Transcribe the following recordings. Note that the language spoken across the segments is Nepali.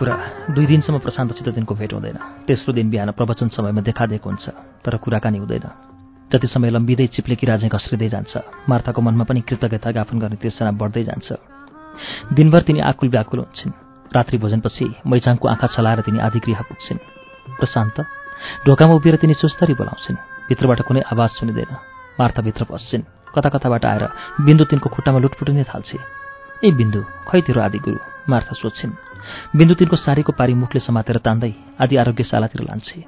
कुरा दुई दिनसम्म प्रशान्तसित दिनको भेट हुँदैन। तेस्रो दिन बिहान प्रवचन समयमा देखादेख हुन्छ तर कुराकानी हुँदैन। जति समय लम्बिँदै चिप्लेकी राजे घस्रिँदै जान्छ मार्थाको मनमा पनि कृतज्ञता ज्ञापन गर्ने तिर्सना बढ्दै जान्छ। दिनभर तिनी आकुल व्याकुल हुन्छन्। रात्रि भोजनपछि मैचाङको आँखा छलाएर तिनी आधिगृह पुग्छिन्। प्रशान्त ढोकामा उभिएर तिनी सुस्तरी बोलाउँछिन्। भित्रबाट कुनै आवाज सुनिँदैन। मार्था भित्र पस्छिन्। कता कताबाट आएर बिन्दु तिनको खुट्टामा लुटपुटिनै थाल्छे। ए बिन्दु खै तेरो आदि गुरु मार्था सोध्छिन्। बिन्दु तिनको सारीको पारी मुखले समातेर तान्दै आदि आरोग्यशालातिर लान्छे।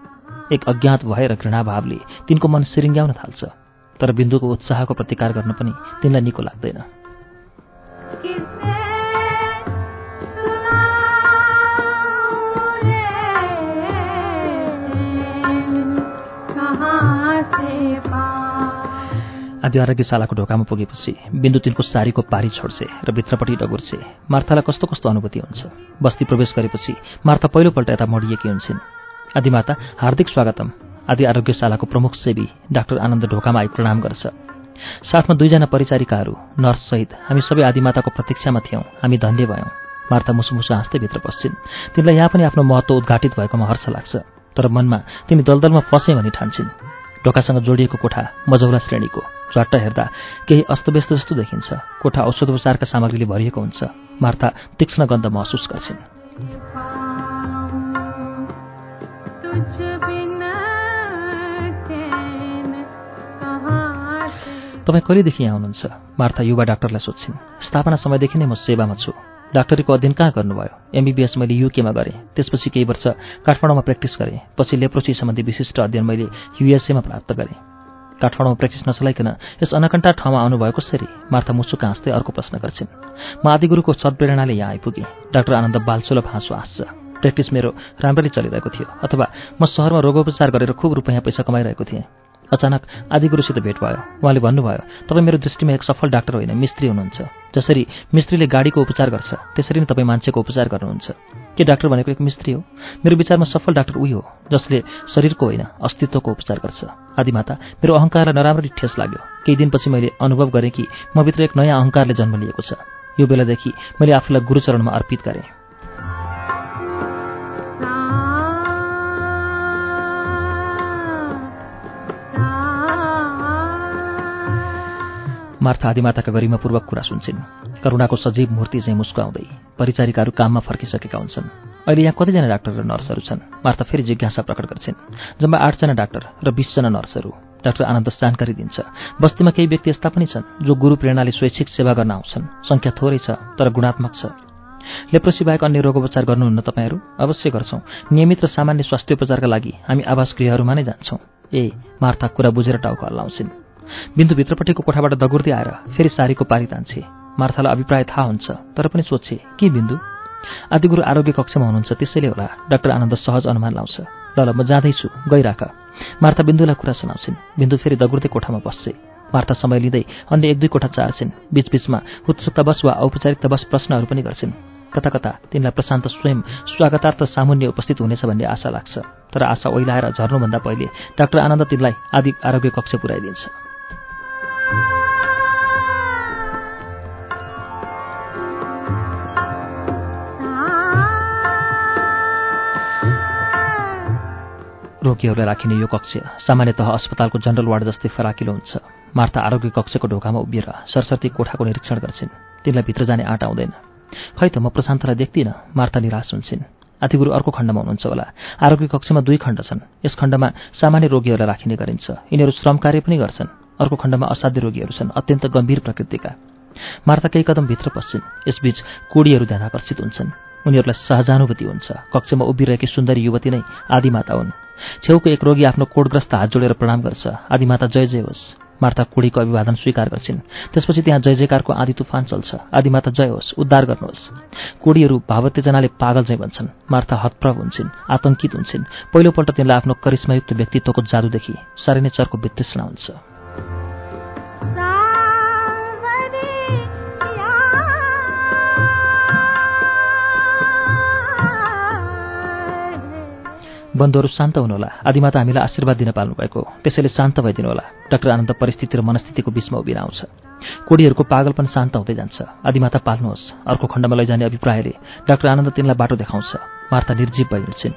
एक अज्ञात भएर घृणाभावले तिनको मन सिरिङ्ग्याउन थाल्छ तर बिन्दुको उत्साहको प्रतिकार गर्न पनि तिनलाई निको लाग्दैन। आदि आरोग्यशालाको ढोकामा पुगेपछि बिन्दु तिनको सारीको पारी छोड्छे र भित्रपट्टि डगुर्छे मार्थालाई कस्तो कस्तो अनुभूति हुन्छ? बस्ती प्रवेश गरेपछि मार्था पहिलोपल्ट यता मडिएकी हुन्छन्। आदिमाता हार्दिक स्वागतम। आदि आरोग्यशालाको प्रमुख सेवी डाक्टर आनन्द ढोकामा आई प्रणाम गर्छ। साथमा दुईजना परिचारिकाहरू नर्ससहित हामी सबै आदिमाताको प्रतीक्षामा थियौँ। हामी धन्य भयौँ। मार्था मुसुमुसु हाँस्दै भित्र पस्छिन् तिनलाई यहाँ पनि आफ्नो महत्व उद्घाटित भएकोमा हर्ष लाग्छ। तर मनमा तिनी दलदलमा फसेँ भनी ठान्छन्। ढोकासँग जोडिएको कोठा मजौला श्रेणीको झट्ट हेर्दा केही अस्तव्यस्त जस्तो देखिन्छ। कोठा औषधोपचारका सामग्रीले भरिएको हुन्छ। मार्था तीक्ष्ण गन्ध महसुस गर्छिन्। तपाईँ कहिलेदेखि यहाँ हुनुहुन्छ? मार्था युवा डाक्टरलाई सोध्छिन्। स्थापना समयदेखि नै म सेवामा छु। डाक्टरीको अध्ययन कहाँ गर्नुभयो? एमबिबिएस मैले युकेमा गरेँ। त्यसपछि केही वर्ष काठमाडौँमा प्र्याक्टिस गरेँ। पछि लेप्रोसी सम्बन्धी विशिष्ट अध्ययन मैले युएसएमा प्राप्त गरेँ। काठमाडौँमा प्र्याक्टिस नचलाइकन यस अनकन्टा ठाउँमा आउनुभयो कसरी मार्था मुसुक हाँस्दै अर्को प्रश्न गर्छिन्। म आदिगुरुको सद्प्रेरणाले यहाँ आइपुगेँ। डाक्टर आनन्द बालसुलभ हाँसो हाँस्छ। प्र्याक्टिस मेरो राम्ररी चलिरहेको थियो अथवा म सहरमा रोगोपचार गरेर खुब रुपियाँ पैसा कमाइरहेको थिएँ। अचानक आदिगुरुसित भेट भयो। उहाँले भन्नुभयो तपाईँ मेरो दृष्टिमा एक सफल डाक्टर होइन मिस्त्री हुनुहुन्छ। जसरी मिस्त्रीले गाडीको उपचार गर्छ त्यसरी नै तपाईँ मान्छेको उपचार गर्नुहुन्छ। के डाक्टर भनेको एक मिस्त्री हो? मेरो विचारमा सफल डाक्टर उही हो जसले शरीरको होइन अस्तित्वको उपचार गर्छ। आदिमाता मेरो अहङ्कारलाई नराम्ररी ठेस लाग्यो। केही दिनपछि मैले अनुभव गरेँ कि मभित्र एक नयाँ अहङ्कारले जन्म लिएको छ। यो बेलादेखि मैले आफूलाई गुरुचरणमा अर्पित गरेँ। मार्था आदिमाताका गरिमापूर्वक कुरा सुन्छन्। करुणाको सजीव मूर्ति चाहिँ मुस्कुआउँदै परिचारिकाहरू काममा फर्किसकेका हुन्छन्। अहिले यहाँ कतिजना डाक्टर र नर्सहरू छन्। मार्था फेरि जिज्ञासा प्रकट गर्छिन्। जम्मा आठजना डाक्टर र बिसजना नर्सहरू। डाक्टर आनन्द जानकारी दिन्छ। बस्तीमा केही व्यक्ति यस्ता पनि छन् जो गुरु प्रेरणाले स्वैच्छिक सेवा गर्न आउँछन्। सङ्ख्या थोरै छ तर गुणात्मक छ। लेप्रोसी बाहेक अन्य रोगोपचार गर्नुहुन्न तपाईँहरू? अवश्य गर्छौँ। नियमित र सामान्य स्वास्थ्य उपचारका लागि हामी आवास गृहहरूमा नै जान्छौँ। ए मार्था कुरा बुझेर टाउको हल्लाउँछिन्। बिन्दु भित्रपट्टिको कोठाबाट दगुर्दै आएर फेरि सारीको पारी तान्छे। मार्थालाई अभिप्राय थाहा हुन्छ तर पनि सोध्छे के बिन्दु? आदिगुरु आरोग्य कक्षमा हुनुहुन्छ त्यसैले होला डाक्टर आनन्द सहज अनुमान लाउँछ। ल ल म जाँदैछु गइराख। मार्था बिन्दुलाई कुरा सुनाउँछिन्। बिन्दु फेरि दगुर्दै कोठामा बस्छे मार्था समय लिँदै अन्य एक दुई कोठा चार्छिन्। बीचबीचमा उत्सुकतावश वा औपचारिकतावश प्रश्नहरू पनि गर्छिन्। कता कता तिनलाई प्रशान्त स्वयं स्वागतार्थ सामुन्य उपस्थित हुनेछ भन्ने आशा लाग्छ। तर आशा ओइलाएर झर्नुभन्दा पहिले डाक्टर आनन्द तिनलाई आदि आरोग्य कक्ष पुर्याइदिन्छ रोगीहरूलाई राखिने यो कक्ष सामान्यतः अस्पतालको जनरल वार्ड जस्तै फराकिलो हुन्छ। मार्था आरोग्य कक्षको ढोकामा उभिएर सरस्वती कोठाको निरीक्षण गर्छिन्। तिनलाई भित्र जाने आँट आउँदैन। खै त म प्रशान्तलाई देख्दिनँ मार्था निराश हुन्छन्। आदिगुरु अर्को खण्डमा हुनुहुन्छ होला। आरोग्य कक्षमा दुई खण्ड छन्। यस खण्डमा सामान्य रोगीहरूलाई राखिने गरिन्छ। यिनीहरू श्रम कार्य पनि गर्छन्। अर्को खण्डमा असाध्य रोगीहरू छन् अत्यन्त गम्भीर प्रकृतिका। मार्था केही कदम भित्र पस्छिन्। यसबीच कोडीहरू ध्यान आकर्षित हुन्छन्। उनीहरूलाई सहजानुभूति हुन्छ। कक्षमा उभिरहेकी सुन्दरी युवती नै आदिमाता हुन्। छेउको एक रोगी आफ्नो कोडग्रस्त हात जोडेर प्रणाम गर्छ। आदिमाता जय जय होस्। मार्था कुडीको अभिवादन स्वीकार गर्छिन्। त्यसपछि त्यहाँ जय जयकारको आदि तुफान चल्छ। आदिमाता जय होस्। उद्धार गर्नुहोस्। कोडीहरू भावत्यजनाले पागल चाहिँ भन्छन्। मार्था हतप्रभ हुन्छन्। आतंकित हुन्छन्। पहिलोपल्ट तिनलाई आफ्नो करिश्मायुक्त व्यक्तित्वको जादुदेखि साह्रै नै चर्को वितृष्णा हुन्छ। बन्धुहरू शान्त हुनुहोला। आदिमाता हामीलाई आशीर्वाद दिन पाल्नुभएको। त्यसैले शान्त भइदिनुहोला डाक्टर आनन्द परिस्थिति र मनस्थितिको बिचमा उभिन आउँछ। कोडीहरूको पागलपन शान्त हुँदै जान्छ। आदिमाता पाल्नुहोस्। अर्को खण्डमा लैजाने अभिप्रायले डाक्टर आनन्द तिनलाई बाटो देखाउँछ। मार्था निर्जीव भइहिँड्छिन्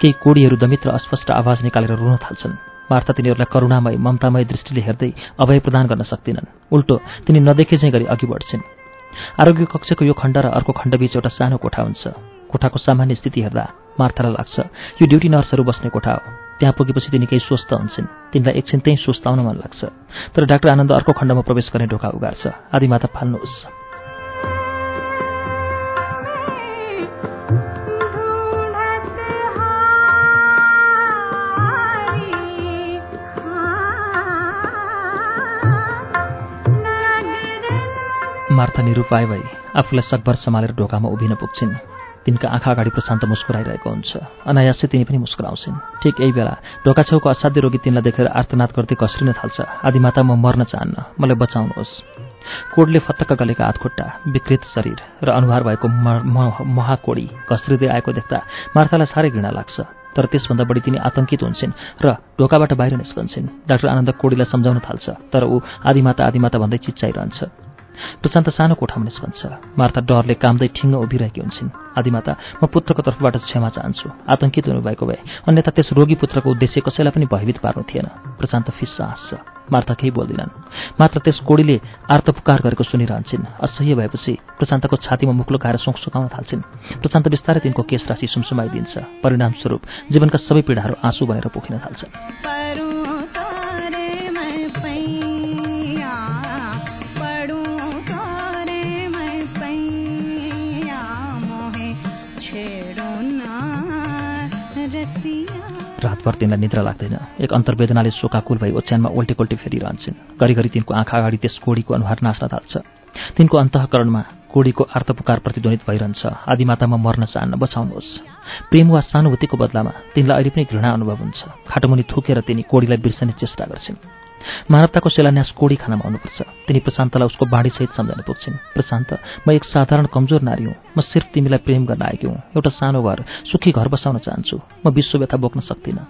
केही कोडीहरू दमित्र अस्पष्ट आवाज निकालेर रुन थाल्छन्। मार्था तिनीहरूलाई करुणामय ममतामय दृष्टिले हेर्दै अभय प्रदान गर्न सक्दिनन्। उल्टो तिनी नदेखे चाहिँ गरी अघि बढ्छिन्। आरोग्य कक्षको यो खण्ड र अर्को खण्डबीच एउटा सानो कोठा हुन्छ। कोठाको सामान्य स्थिति हेर्दा मार्थालाई लाग्छ। यो ड्युटी नर्सहरू बस्ने कोठा हो। त्यहाँ पुगेपछि तिनी केही स्वस्थ हुन्छन्। तिनलाई एकछिन त्यहीँ स्वस्थ आउन मन लाग्छ। तर डाक्टर आनन्द अर्को खण्डमा प्रवेश गर्ने ढोका उगार्छ। आदिमाता फाल्नुहोस्। मार्था निरूपाय भई आफूलाई सकभर सम्हालेर ढोकामा उभिन पुग्छिन्। तिनका आँखा अगाडि प्रशान्त मुस्कुराइरहेको हुन्छ। अनायासै तिनी पनि मुस्कुराउँछिन्। ठिक यही बेला ढोका छेउको असाध्य रोगी तिनलाई देखेर आर्तनाद गर्दै कस्रिन थाल्छ। आदिमाता म मर्न चाहन्न। मलाई बचाउनुहोस्। कोडले फत्तक्क गलेका हातखुट्टा विकृत शरीर र अनुहार भएको महाकोडी घस्रिँदै आएको देख्दा मार्थालाई साह्रै घृणा लाग्छ। तर त्यसभन्दा बढी तिनी आतंकित हुन्छन् र ढोकाबाट बाहिर निस्कन्छन्। डाक्टर आनन्द कोडीलाई सम्झाउन थाल्छ तर ऊ आदिमाता आदिमाता भन्दै चिच्चाइरहन्छ प्रशान्त सानो कोठामा निस्कन्छ। मार्था डरले कामदै ठिङ्ग उभिरहेकी हुन्छन्। आदिमाता म पुत्रको तर्फबाट क्षमा चाहन्छु। आतंकित हुनुभएको भए अन्यथा त्यस रोगी पुत्रको उद्देश्य कसैलाई पनि भयभीत पार्नु थिएन। प्रशान्त फिस्सा हाँस्छ। मार्था केही बोल्दिनन्। मात्र त्यस कोडीले आर्तपुकार गरेको सुनिरहन्छन्। असह्य भएपछि प्रशान्तको छातीमा मुख लुकाएर सोख सुकाउन थाल्छन्। प्रशान्त बिस्तारै तिनको केश राशि सुमसुमाइदिन्छ। परिणामस्वरूप जीवनका सबै पीडाहरू आँसु बनेर पोखिन थाल्छन्। रातभर तिनलाई निद्रा लाग्दैन। एक अन्तर्वेदनाले शोकाकुल भई ओछ्यानमा उल्टी उल्टी फेरिरहन्छन्। घरिघरि तिनको आँखा अगाडि त्यस कोडीको अनुहार नाच्न थाल्छ। तिनको अन्तःकरणमा कोडीको आर्तपुकार प्रतिध्वनित भइरहन्छ। आदिमातामा मर्न चाहन्न बचाउनुहोस्। प्रेम वा सानुभूतिको बदलामा तिनलाई अहिले पनि घृणा अनुभव हुन्छ। खाटोमुनि थुकेर तिनी कोडीलाई बिर्सने चेष्टा गर्छिन्। मानवताको शिलान्यास कोडी खानामा आउनुपर्छ। तिनी प्रशान्तलाई उसको बाढीसहित सम्झाउन पुग्छिन्। प्रशान्त म एक साधारण कमजोर नारी हुँ। म सिर्फ तिमीलाई प्रेम गर्न आएकी हुँ। एउटा सानो घर सुखी घर बसाउन चाहन्छु। म विश्व व्यथा बोक्न सक्दिनँ।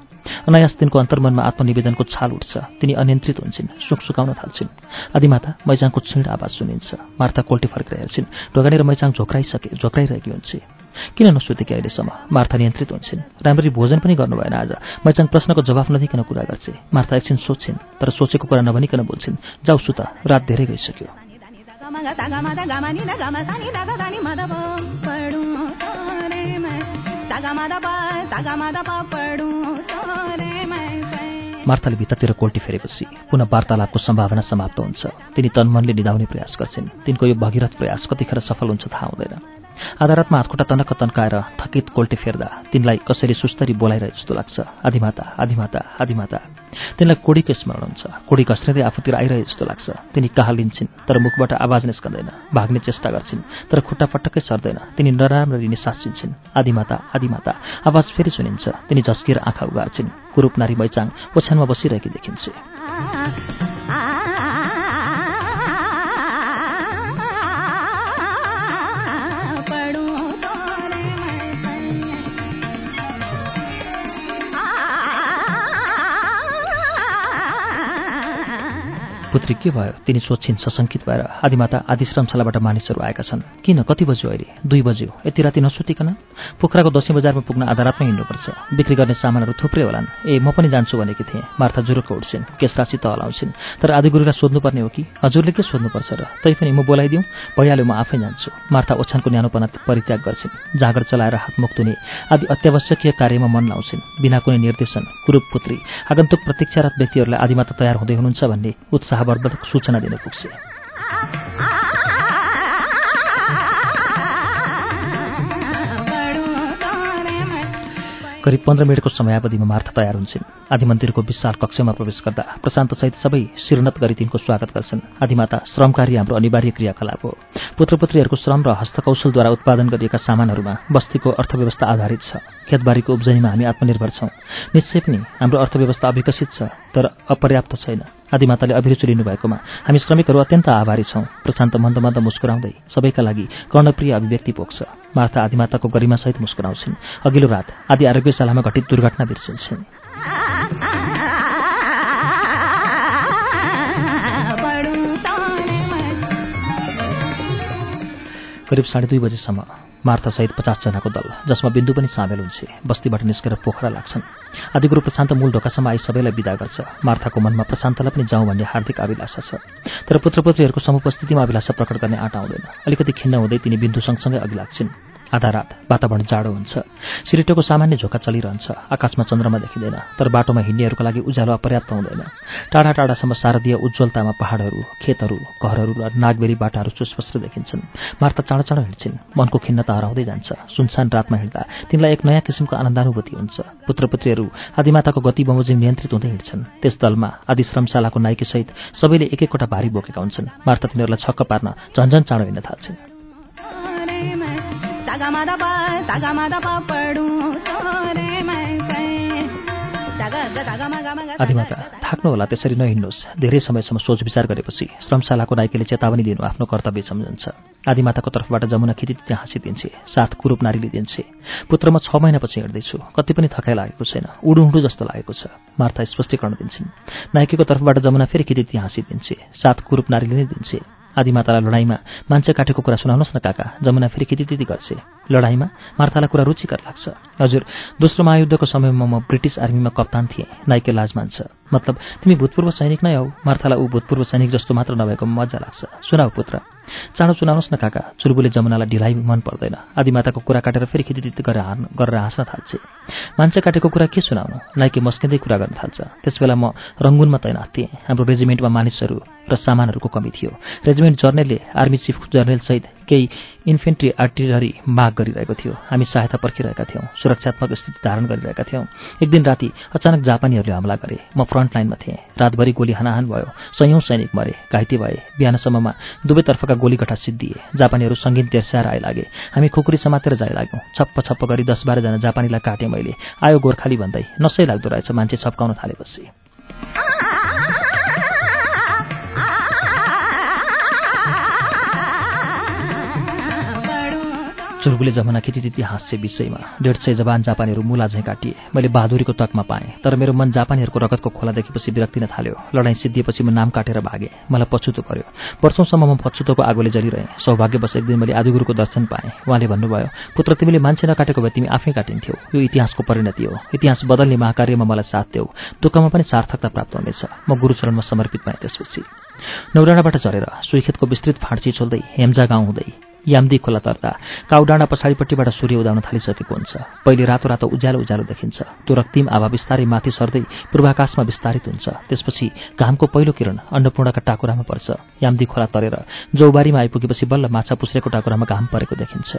अनायास तिनको अन्तर्मनमा आत्मनिवेदनको छाल उठ्छ। तिनी अनियन्त्रित हुन्छन्। सुख सुकाउन थाल्छिन्। आदिमाता मैचाङको छिड आवाज सुनिन्छ। मार्था कोल्टी फर्केर हेर्छिन्। ढोगानेर मैचाङ झोक्राइसके झोक्राइरहेकी हुन्छ। किन नसुतेकी अहिलेसम्म? मार्था नियन्त्रित हुन्छन्। राम्ररी भोजन पनि गर्नु भएन आज। मैचाङ प्रश्नको जवाफ नदिकन कुरा गर्छे। मार्था एकछिन सोध्छिन् तर सोचेको कुरा नभनिकन बोल्छिन् जाउ सुता रात धेरै गइसक्यो। मार्थाले भित्तातिर कोल्टी फेरेपछि पुनः वार्तालापको सम्भावना समाप्त हुन्छ। तिनी तनमनले निधाउने प्रयास गर्छन्। तिनको यो भगीरथ प्रयास कतिखेर सफल हुन्छ थाहा हुँदैन। आधा रातमा हातखुट्टा तनक्क तन्काएर थकित कोल्टी फेर्दा तिनलाई कसैले सुस्तरी बोलाइरहे जस्तो लाग्छ आदिमाता आदिमाता आदिमाता तिनलाई कोडीको स्मरण हुन्छ? कोडी घस्रिँदै आफूतिर आइरहे जस्तो लाग्छ। तिनी कहाँ लिन्छन्? तर मुखबाट आवाज निस्कँदैन। भाग्ने चेष्टा गर्छिन् तर खुट्टा पटक्कै सर्दैन। तिनी नराम्ररी निसासिन्छन्। आदिमाता आदिमाता आवाज फेरि सुनिन्छ। तिनी झस्किएर आँखा उगार्छिन् कुरूप नारी मैचाङ ओछ्यानमा बसिरहेकी देखिन्छ। पुत्री के भयो? तिनी सोध्छिन् सशङ्कित भएर आदिमाता आदिश्रमशालाबाट मानिसहरू आएका छन्। किन? कति बज्यो अहिले? दुई बज्यो। यति राति नसुतिकन? पोखराको दसैँ बजारमा पुग्न आधा रातमै हिँड्नुपर्छ। बिक्री गर्ने सामानहरू थुप्रै होलान्। ए म पनि जान्छु भनेकी थिएँ। मार्था जुरुक्क उठ्छिन्। केशराशि त हलाउँछिन् तर आदिगुरुलाई सोध्नुपर्ने हो कि? हजुरले के सोध्नुपर्छ र? तैपनि म बोलाइदिउँ। भइहाल्यो म आफै जान्छु। मार्था ओछ्यानको न्यानोपना परित्याग गर्छिन्। जागर चलाएर हातमुख धुने आदि अत्यावश्यकीय कार्यमा मन लाउँछिन्। बिना कुनै निर्देशन। कुरूप पुत्री। आगन्तुक प्रतीक्षारत व्यक्तिहरूलाई आदिमाता तयार हुँदै हुनुहुन्छ भन्ने उत्साह उत्साहवर्धक सूचना दिन पुग्छ करिब पन्ध्र मिनटको समयावधिमा मार्थ तयार हुन्छन्। आदि मन्दिरको विशाल कक्षमा प्रवेश गर्दा प्रशान्तसहित सबै शिरनत गरी तिनको स्वागत गर्छन्। आदिमाता श्रमकारी हाम्रो अनिवार्य क्रियाकलाप हो। पुत्रपुत्रीहरूको श्रम र हस्तकौशलद्वारा उत्पादन गरिएका सामानहरूमा बस्तीको अर्थव्यवस्था आधारित छ। खेतबारीको उब्जनीमा हामी आत्मनिर्भर छौँ। निश्चय पनि हाम्रो अर्थव्यवस्था अविकसित छ तर अपर्याप्त छैन। आदिमाताले अभिरुचि लिनुभएकोमा हामी श्रमिकहरू अत्यन्त आभारी छौँ। प्रशान्त मन्द मन्द मुस्कुराउँदै सबैका लागि कर्णप्रिय अभिव्यक्ति पोख्छ। मार्था आदिमाताको गरिमासहित मुस्कुराउँछिन्। अघिल्लो रात आदि आरोग्यशालामा घटित दुर्घटना बिर्सिन्छन्। करिब साढे दुई बजीसम्म मार्थासहित पचासजनाको दल जसमा बिन्दु पनि सामेल हुन्छ। बस्तीबाट निस्केर पोखरा लाग्छन्। आदिगुरु प्रशान्त मूल ढोकासम्म आई सबैलाई विदा गर्छ। मार्थाको मनमा प्रशान्तलाई पनि जाउँ भन्ने हार्दिक अभिलाषा छ। तर पुत्रपुत्रीहरूको समुपस्थितिमा अभिलाषा प्रकट गर्ने आँट आउँदैन। अलिकति खिन्न हुँदै तिनी बिन्दु सँगसँगै अघि लाग्छिन्। आधा रात वातावरण जाडो हुन्छ। सिरिटोको सामान्य झोका चलिरहन्छ। आकाशमा चन्द्रमा देखिँदैन तर बाटोमा हिँड्नेहरूका लागि उज्यालो अपर्याप्त हुँदैन। टाढा टाढासम्म शारदीय उज्जवलतामा पहाडहरू खेतहरू घरहरू र नागबेरी बाटाहरू सुस्पष्ट देखिन्छन्। मार्ता चाँडो चाँडो हिँड्छिन्। मनको खिन्नता हराउँदै जान्छ। सुनसान रातमा हिँड्दा तिनलाई एक नयाँ किसिमको आनन्दानुभूति हुन्छ। पुत्रपुत्रीहरू आदिमाताको गति बमोजिम नियन्त्रित हुँदै हिँड्छन्। त्यस दलमा आदि श्रमशालाको नाइकीसहित सबैले एक एकवटा भारी बोकेका हुन्छन्। मार्ता तिनीहरूलाई छक्क पार्न झन्झन चाँडो हिँड्न थाल्छन्। आदिमाता थाक्नु होला त्यसरी नहिँड्नुहोस्। धेरै समयसम्म सोच विचार गरेपछि श्रमशालाको नाइकेले चेतावनी दिनु आफ्नो कर्तव्य सम्झन्छ। आदिमाताको तर्फबाट जमुना खेती त्यहाँ हाँसिदिन्छे साथ कुरूप नारीले दिन्छे। पुत्र म छ महिनापछि हिँड्दैछु कति पनि थकाइ लागेको छैन उडुहुँडु जस्तो लागेको छ मार्था स्पष्टीकरण दिन्छन्। नाइकेको तर्फबाट जमुना फेरि खेती त्यहाँ हाँसिदिन्छे साथ कुरूप नारीले नै दिन्छे। आदिमातालाई लडाइँमा मान्छे काटेको कुरा सुनाउनुहोस् न काका। जमुना फेरि त्यति गर्छे? लडाइँमा मार्थालाई कुरा रुचिकर लाग्छ। हजुर दोस्रो महायुद्धको समयमा म ब्रिटिस आर्मीमा कप्तान थिएँ नाइके लाज मान्छ मतलब तिमी भूतपूर्व सैनिक नै हौ। मार्थालाई ऊ भूतपूर्व सैनिक जस्तो मात्र नभएको मजा लाग्छ। सुनाऊ पुत्र। चाँडो सुनाउनुहोस् न काका। चुरबुले जमुनालाई ढिलाइ मन पर्दैन। आदिमाताको कुरा काटेर फेरि खिचिदित गरेर गरेर हाँस्न थाल्छे। मान्छे काटेको कुरा के सुनाउनु? नाइके मस्किँदै कुरा गर्न थाल्छ। त्यसबेला म रङ्गुनमा तैनाथ। थिएँ हाम्रो रेजिमेन्टमा मानिसहरू र सामानहरूको कमी थियो। रेजिमेन्ट जर्नेलले आर्मी चिफ जर्नेलसहित केही इन्फेन्ट्री आर्टिलरी माग गरिरहेको थियो। हामी सहायता पर्खिरहेका थियौँ सुरक्षात्मक स्थिति धारण गरिरहेका थियौँ। एक दिन राति अचानक जापानीहरूले हमला गरे। म फ्रन्ट लाइनमा थिएँ। रातभरि गोली हानाहान भयो। सयौँ सैनिक मरे घाइते भए। बिहानसम्ममा दुवैतर्फका गोलीगठा सिद्धिए। जापानीहरू सङ्गीत तेर्स्याएर आइलागे। हामी खुकुरी समातेर जाइ लाग्यौँ। छप्प छप्प गरी दस बाह्रजना जापानीलाई काटेँ मैले। आयो गोर्खाली भन्दै नसै लाग्दो रहेछ। मान्छे छप्काउन थालेपछि। चुर्बुले जमाना खेती हाँस्य विषयमा। डेढ सय जवान जापानीहरू मुला झैँ काटिए। मैले बहादुरीको तकमा पाएँ तर मेरो मन जापानीहरूको रगतको खोला देखेपछि विरक्तिन थाल्यो। लडाइँ सिद्धिएपछि म नाम काटेर भागेँ। मलाई पछुतो पर्यो वर्षौँसम्म म पछुतोको आगोले जलिरहेँ। सौभाग्यवश एक दिन मैले आदिगुरुको दर्शन पाएँ। उहाँले भन्नुभयो पुत्र तिमीले मान्छे नकाटेको भए तिमी आफै काटिन्थ्यौ। यो इतिहासको परिणति हो। इतिहास बदल्ने महाकार्यमा मलाई साथ देऊ। दुःखमा पनि सार्थकता प्राप्त हुनेछ। म गुरुचरणमा समर्पित भएँ त्यसपछि। नौडाँडाबाट झरेर सुइखेतको विस्तृत फाँडची छोल्दै हेम्जा गाउँ हुँदै याम्दी खोला तर्दा काउडाँडा पछाडिपट्टिबाट सूर्य उदाउन थालिसकेको हुन्छ। पहिले रातो रातो उज्यालो उज्यालो देखिन्छ। त्यो रक्तिम आभा बिस्तारै माथि सर्दै पूर्वाकाशमा विस्तारित हुन्छ। त्यसपछि घामको पहिलो किरण अन्नपूर्णका टाकुरामा पर्छ। याम्दी खोला तरेर जौबारीमा आइपुगेपछि बल्ल माछा पुस्रेको टाकुरामा घाम परेको देखिन्छ।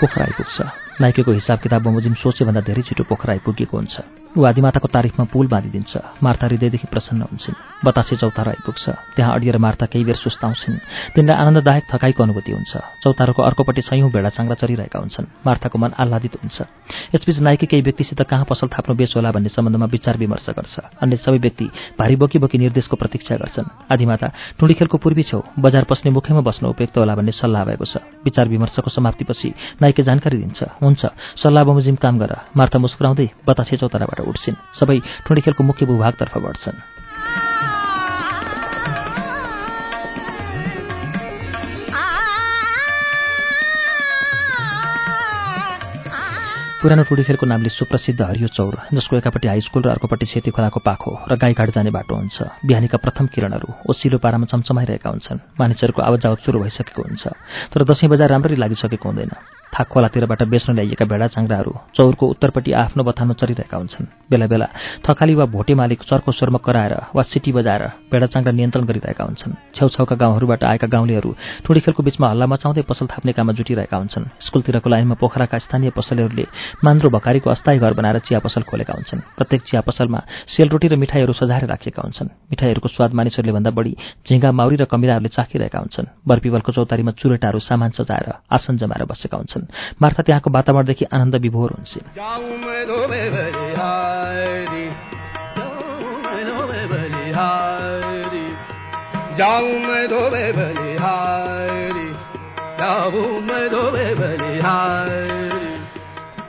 पोखरा आइपुग्छ। नाइकेको हिसाब किताब बमोजिम सोचेभन्दा धेरै छिटो पोखरा आइपुगेको हुन्छ। ऊ आदिमाताको तारिफमा पुल बाँधिदिन्छ। मार्था हृदयदेखि प्रसन्न हुन्छन्। बतासे चौतारो आइपुग्छ त्यहाँ अडिएर मार्था केही बेर सुस्ताउँछिन्। तिनलाई आनन्ददायक थकाइको अनुभूति हुन्छ। चौतारोको अर्कोपट्टि सयौँ भेडा चाङ्रा चरिरहेका हुन्छन्। मार्थाको मन आह्लादित हुन्छ। यसबीच नाइके केही व्यक्तिसित कहाँ पसल थाप्नु बेस होला भन्ने सम्बन्धमा विचार विमर्श गर्छ। अन्य सबै व्यक्ति भारी बोकी बोकी निर्देशको प्रतीक्षा गर्छन्। आदिमाता टुँडी खेलको पूर्वी छेउ बजार पस्ने मुखैमा बस्न उपयुक्त होला भन्ने सल्लाह भएको छ। विचार विमर्शको समाप्तिपछि नाइके जानकारी दिन्छ। हुन्छ सल्लाह बमोजिम काम गर। मार्था मुस्कुराउँदै बतासे चौताराबाट उठ्छिन्। सबै खेलको मुख्य भूभागतर्फ बढ्छन्। पुरानो टुडी खेलको नामले सुप्रसिद्ध हरियो चौर जसको एकापट्टि हाई स्कुल र अर्कोपट्टि सेती खोलाको पाखो र गाईघाट जाने बाटो हुन्छ। बिहानीका प्रथम किरणहरू ओसिलो पारामा चम्चमाइरहेका हुन्छन्। मानिसहरूको आवजावत सुरु भइसकेको हुन्छ तर दसैँ बजार राम्ररी लागिसकेको हुँदैन। थाक खोलातिरबाट बेच्न ल्याइएका भेडा चाङ्राहरू चौरको उत्तरपट्टि आफ्नो बथानमा चरिरहेका हुन्छन्। बेला बेला थकाली वा भोटे मालिक चर्को स्वरमा कराएर वा सिटी बजाएर भेडा चाङ्रा नियन्त्रण गरिरहेका हुन्छन्। छेउछाउका गाउँहरूबाट आएका गाउँलेहरू ठुडी खेलको बीचमा हल्ला मचाउँदै पसल थाप्ने काममा जुटिरहेका हुन्छन्। स्कुलतिरको लाइनमा पोखराका स्थानीय पसलेहरूले मान्द्रो भकारीको अस्थायी घर बनाएर चिया पसल खोलेका हुन्छन्। प्रत्येक चिया पसलमा सेलरोटी र मिठाईहरू सजाएर राखिएका हुन्छन्। मिठाईहरूको स्वाद मानिसहरूले भन्दा बढी झिङ्गा माउरी र कमिराहरूले चाखिरहेका हुन्छन्। बरपिवलको चौतारीमा चुरेटाहरू सामान सजाएर आसन जमाएर बसेका हुन्छन्। मार्था त्यहाँको वातावरणदेखि आनन्द विभोर हुन्छन्।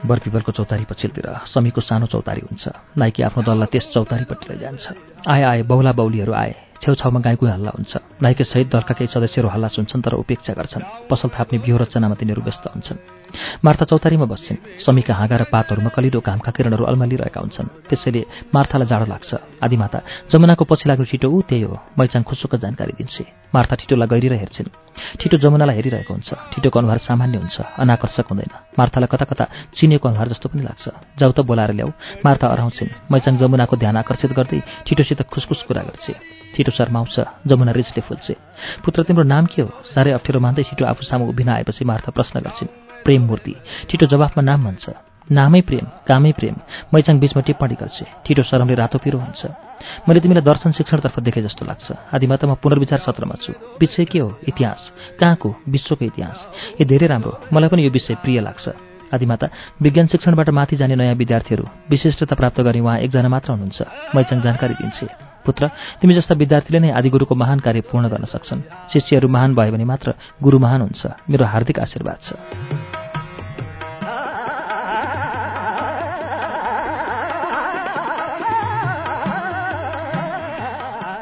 बरपिपलको चौतारी पछिल्तिर समीको सानो चौतारी हुन्छ। नाइकी आफ्नो दललाई त्यस चौतारीपट्टि लैजान्छ आए आए बहुला बौलीहरू आए। छेउछाउमा गाईको हल्ला हुन्छ। नाइके सहित दलका केही सदस्यहरू हल्ला सुन्छन् तर उपेक्षा गर्छन्। पसल थाप्ने रचनामा तिनीहरू व्यस्त हुन्छन्। मार्था चौतारीमा बस्छन्। समीका हाँगा र पातहरूमा कलिलो घामका किरणहरू अल्मलिरहेका हुन्छन्। त्यसैले मार्थालाई जाडो लाग्छ। आदिमाता जमुनाको पछि लाग्ने छिटो ऊ त्यही हो। मैचाङ खुसुक जानकारी दिन्छे। मार्था ठिटोलाई गहिरिएर हेर्छिन्। ठिटो जमुनालाई हेरिरहेको हुन्छ। ठिटोको अनुहार सामान्य हुन्छ। अनाकर्षक हुँदैन। मार्थालाई कता कता चिनेको अनुहार जस्तो पनि लाग्छ। जाउ त बोलाएर ल्याऊ। मार्था अराउँछिन्। मैचाङ जमुनाको ध्यान आकर्षित गर्दै ठिटोसित खुसखुस कुरा गर्छे। छिटो शर्माउँछ जमुना रिसले फुल्छे। पुत्र तिम्रो नाम के हो? साह्रै अप्ठ्यारो मान्दै छिटो आफू सामु उभिन आएपछि मार्था प्रश्न गर्छिन्। प्रेम मूर्ति। छिटो जवाफमा नाम भन्छ। नामै प्रेम कामै प्रेम। मैचाङ बिचमा टिप्पणी गर्छे। छिटो शरमले रातो पिरो हुन्छ। मैले तिमीलाई दर्शन शिक्षणतर्फ देखे जस्तो लाग्छ। आदिमाता म पुनर्विचार सत्रमा छु। विषय के हो? इतिहास। कहाँको? विश्वको इतिहास। यो धेरै राम्रो। मलाई पनि यो विषय प्रिय लाग्छ। आदिमाता विज्ञान शिक्षणबाट माथि जाने नयाँ विद्यार्थीहरू विशिष्टता प्राप्त गर्ने उहाँ एकजना मात्र हुनुहुन्छ। मैचाङ जानकारी दिन्छे। पुत्र तिमी जस्ता विद्यार्थीले नै आदिगुरुको महान कार्य पूर्ण गर्न सक्छन्। शिष्यहरू महान भयो भने मात्र गुरु महान हुन्छ। मेरो हार्दिक आशीर्वाद छ।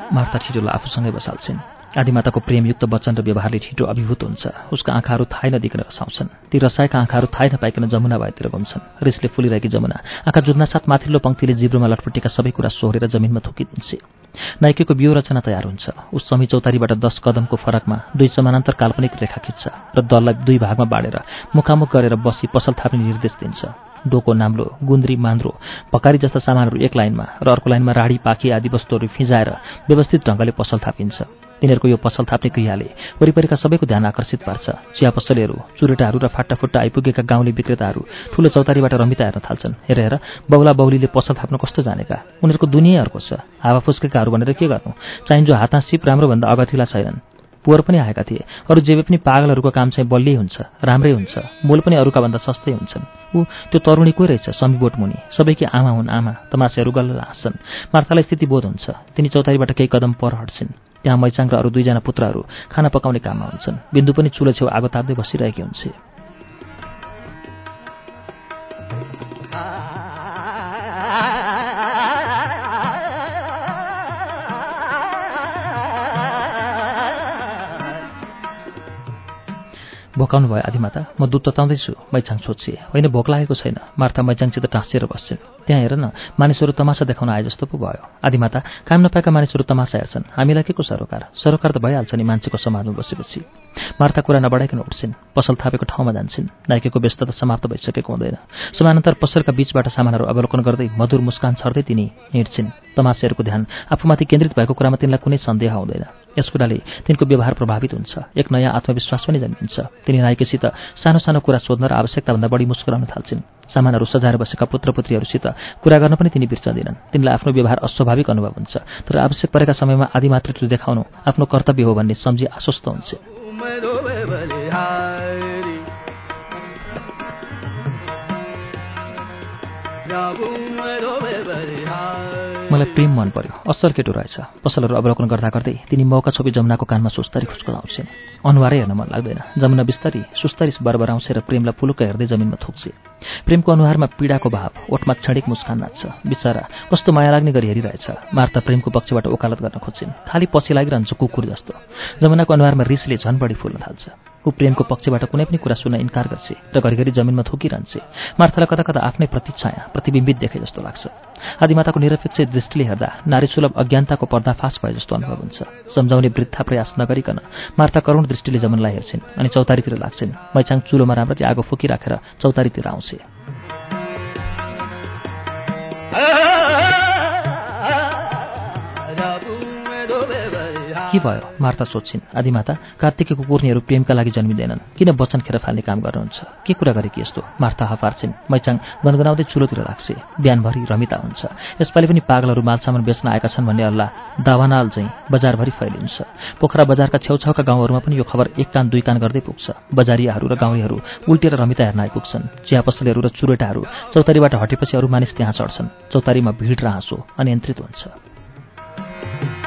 मार्ता छिटोलाई आफूसँगै बसाल्छिन्। आदिमाताको प्रेमयुक्त वचन र व्यवहारले छिटो अभिभूत हुन्छ। उसका आँखाहरू थाहै नदिकन रसाउँछन्। ती रसाएका आँखाहरू थाहै नपाइकन जमुना भएतिर घुम्छन् रिसले फुलिरहेकी जमुना आँखा जुत्नासाथ माथिल्लो पङ्क्तिले जिब्रोमा लटपट्टिका सबै कुरा सोहोरेर जमिनमा थुकिदिन्छे। नाइकेको बिउ रचना तयार हुन्छ। उस समी चौतारीबाट दस कदमको फरकमा दुई समानान्तर काल्पनिक रेखा खिच्छ र दललाई दुई भागमा बाँडेर मुखामुख गरेर बसी पसल थाप्ने निर्देश दिन्छ। डोको नाम्लो गुन्द्री मान्द्रो भकारी जस्ता सामानहरू एक लाइनमा र अर्को लाइनमा राडी पाखी आदि वस्तुहरू फिजाएर व्यवस्थित ढङ्गले पसल थापिन्छ। तिनीहरूको यो पसल थाप्ने क्रियाले वरिपरिका सबैको ध्यान आकर्षित पार्छ। चिया पसलेहरू चुरेटाहरू र फाटाफुट्टा आइपुगेका गाउँले विक्रेताहरू ठुलो चौतारीबाट रमिता हेर्न थाल्छन्। हेर हेर बहुला बहुलीले पसल थाप्न कस्तो जानेका? उनीहरूको दुनियाँ अर्को छ। हावा फुस्केकाहरू भनेर के गर्नु? चाहिन्छ हाता सिप राम्रोभन्दा अगथिला छैनन्। पोहोर पनि आएका थिए। अरू जेबे पनि पागलहरूको काम चाहिँ बलियै हुन्छ राम्रै हुन्छ। मोल पनि अरूका भन्दा सस्तै हुन्छन्। ऊ त्यो तरुणी कोही रहेछ? समीबोट मुनि। सबैकी आमा हुन् आमा तमासेहरू गल्ल हाँस्छन्। मार्थालाई स्थिति बोध हुन्छ। तिनी चौतारीबाट केही कदम पर हट्छन्। त्यहाँ मैचाङ र अरू दुईजना पुत्रहरू खाना पकाउने काममा हुन्छन्। बिन्दु पनि चुलो छेउ आगो ताप्दै बसिरहेकी हुन्छ। भोकाउनु भयो आदिमाता म दुध तताउँदैछु मैचाङ सोध्छे। होइन भोक लागेको छैन। मार्था मैचाङसित टाँसिएर बस्छन् त्यहाँ हेर न मानिसहरू तमासा देखाउन आए जस्तो पो भयो। आदिमाता काम नपाएका मानिसहरू तमासा हेर्छन्। हामीलाई के को सरोकार? सरोकार त भइहाल्छ नि मान्छेको समाजमा बसेपछि। मार्था कुरा नबढाइकन उठ्छिन्। पसल थापेको ठाउँमा जान्छन्। नाइकेको व्यस्तता समाप्त भइसकेको हुँदैन। समानान्तर पसलका बीचबाट सामानहरू अवलोकन गर्दै मधुर मुस्कान छर्दै तिनी हिँड्छिन्। तमासेहरूको ध्यान आफूमाथि केन्द्रित भएको कुरामा तिनलाई कुनै सन्देह हुँदैन। यस कुराले तिनको व्यवहार प्रभावित हुन्छ। एक नयाँ आत्मविश्वास पनि जन्मिन्छ। तिनी नायकीसित सानो सानो कुरा सोध्न र आवश्यकताभन्दा बढी मुस्कुराउन थाल्छिन्। सामानहरू सजाएर बसेका पुत्रपुत्रीहरूसित कुरा गर्न पनि तिनी बिर्सदिनन् तिनलाई आफ्नो व्यवहार अस्वाभाविक अनुभव हुन्छ। तर आवश्यक परेका समयमा आदि मातृत्व देखाउनु आफ्नो कर्तव्य हो भन्ने सम्झी आश्वस्त हुन्छ। मलाई प्रेम मन पर्यो। असल केटो रहेछ। पसलहरू अवलोकन गर्दा गर्दै तिनी मौका छोपी जमुनाको कानमा सुस्तरी खुस्कुलाउँछिन्। अनुहारै हेर्न मन लाग्दैन। जमुना बिस्तारी सुस्तरी बरबराउँछ र प्रेमलाई फुलुक्क हेर्दै जमिनमा थुक्छे प्रेमको अनुहारमा पीडाको भाव ओठमा क्षणिक मुस्कान नाच्छ। बिचरा कस्तो माया लाग्ने गरी हेरिरहेछ। मार्ता प्रेमको पक्षबाट ओकालत गर्न खोज्छिन्। खालि पछि लागिरहन्छ कुकुर जस्तो। जमुनाको अनुहारमा रिसले झन बढी फुल्न थाल्छ। ऊ प्रेमको पक्षबाट कुनै पनि कुरा सुन्न इन्कार गर्छे र घरिघरि जमिनमा थुकिरहन्छे। मार्थालाई कता कता आफ्नै प्रतिच्छाया प्रतिबिम्बित देखे जस्तो लाग्छ। आदिमाताको निरपेक्ष दृष्टिले हेर्दा नारी सुलभ अज्ञानताको पर्दाफास भए जस्तो अनुभव हुन्छ। सम्झाउने वृद्धा प्रयास नगरिकन मार्था करुण दृष्टिले जमनलाई हेर्छिन् अनि चौतारीतिर लाग्छिन् मैचाङ चुलोमा राम्ररी आगो फुकिराखेर चौतारीतिर आउँछे। के भयो? मार्ता सोध्छिन्। आदिमाता कार्तिकीको कुर्नीहरू प्रेमका लागि जन्मिँदैनन्। किन वचन खेर फाल्ने काम गर्नुहुन्छ? के कुरा गरे कि यस्तो? मार्ता हपार्छिन् मैचाङ गनगनाउँदै चुलोतिर राख्छे। बिहानभरि रमिता हुन्छ। यसपालि पनि पागलहरू मालसामान बेच्न आएका छन् भन्ने अल्लाह दावानाल चाहिँ बजारभरि फैलिन्छ। पोखरा बजारका छेउछाउका गाउँहरूमा पनि यो खबर एक कान दुई कान गर्दै पुग्छ। बजारियाहरू र गाउँलेहरू उल्टेर रमिता हेर्न आइपुग्छन्। चिया पसलेहरू र चुरेटाहरू चौतारीबाट हटेपछि अरू मानिस त्यहाँ चढ्छन्। चौतारीमा भिड र हाँसो अनियन्त्रित हुन्छ।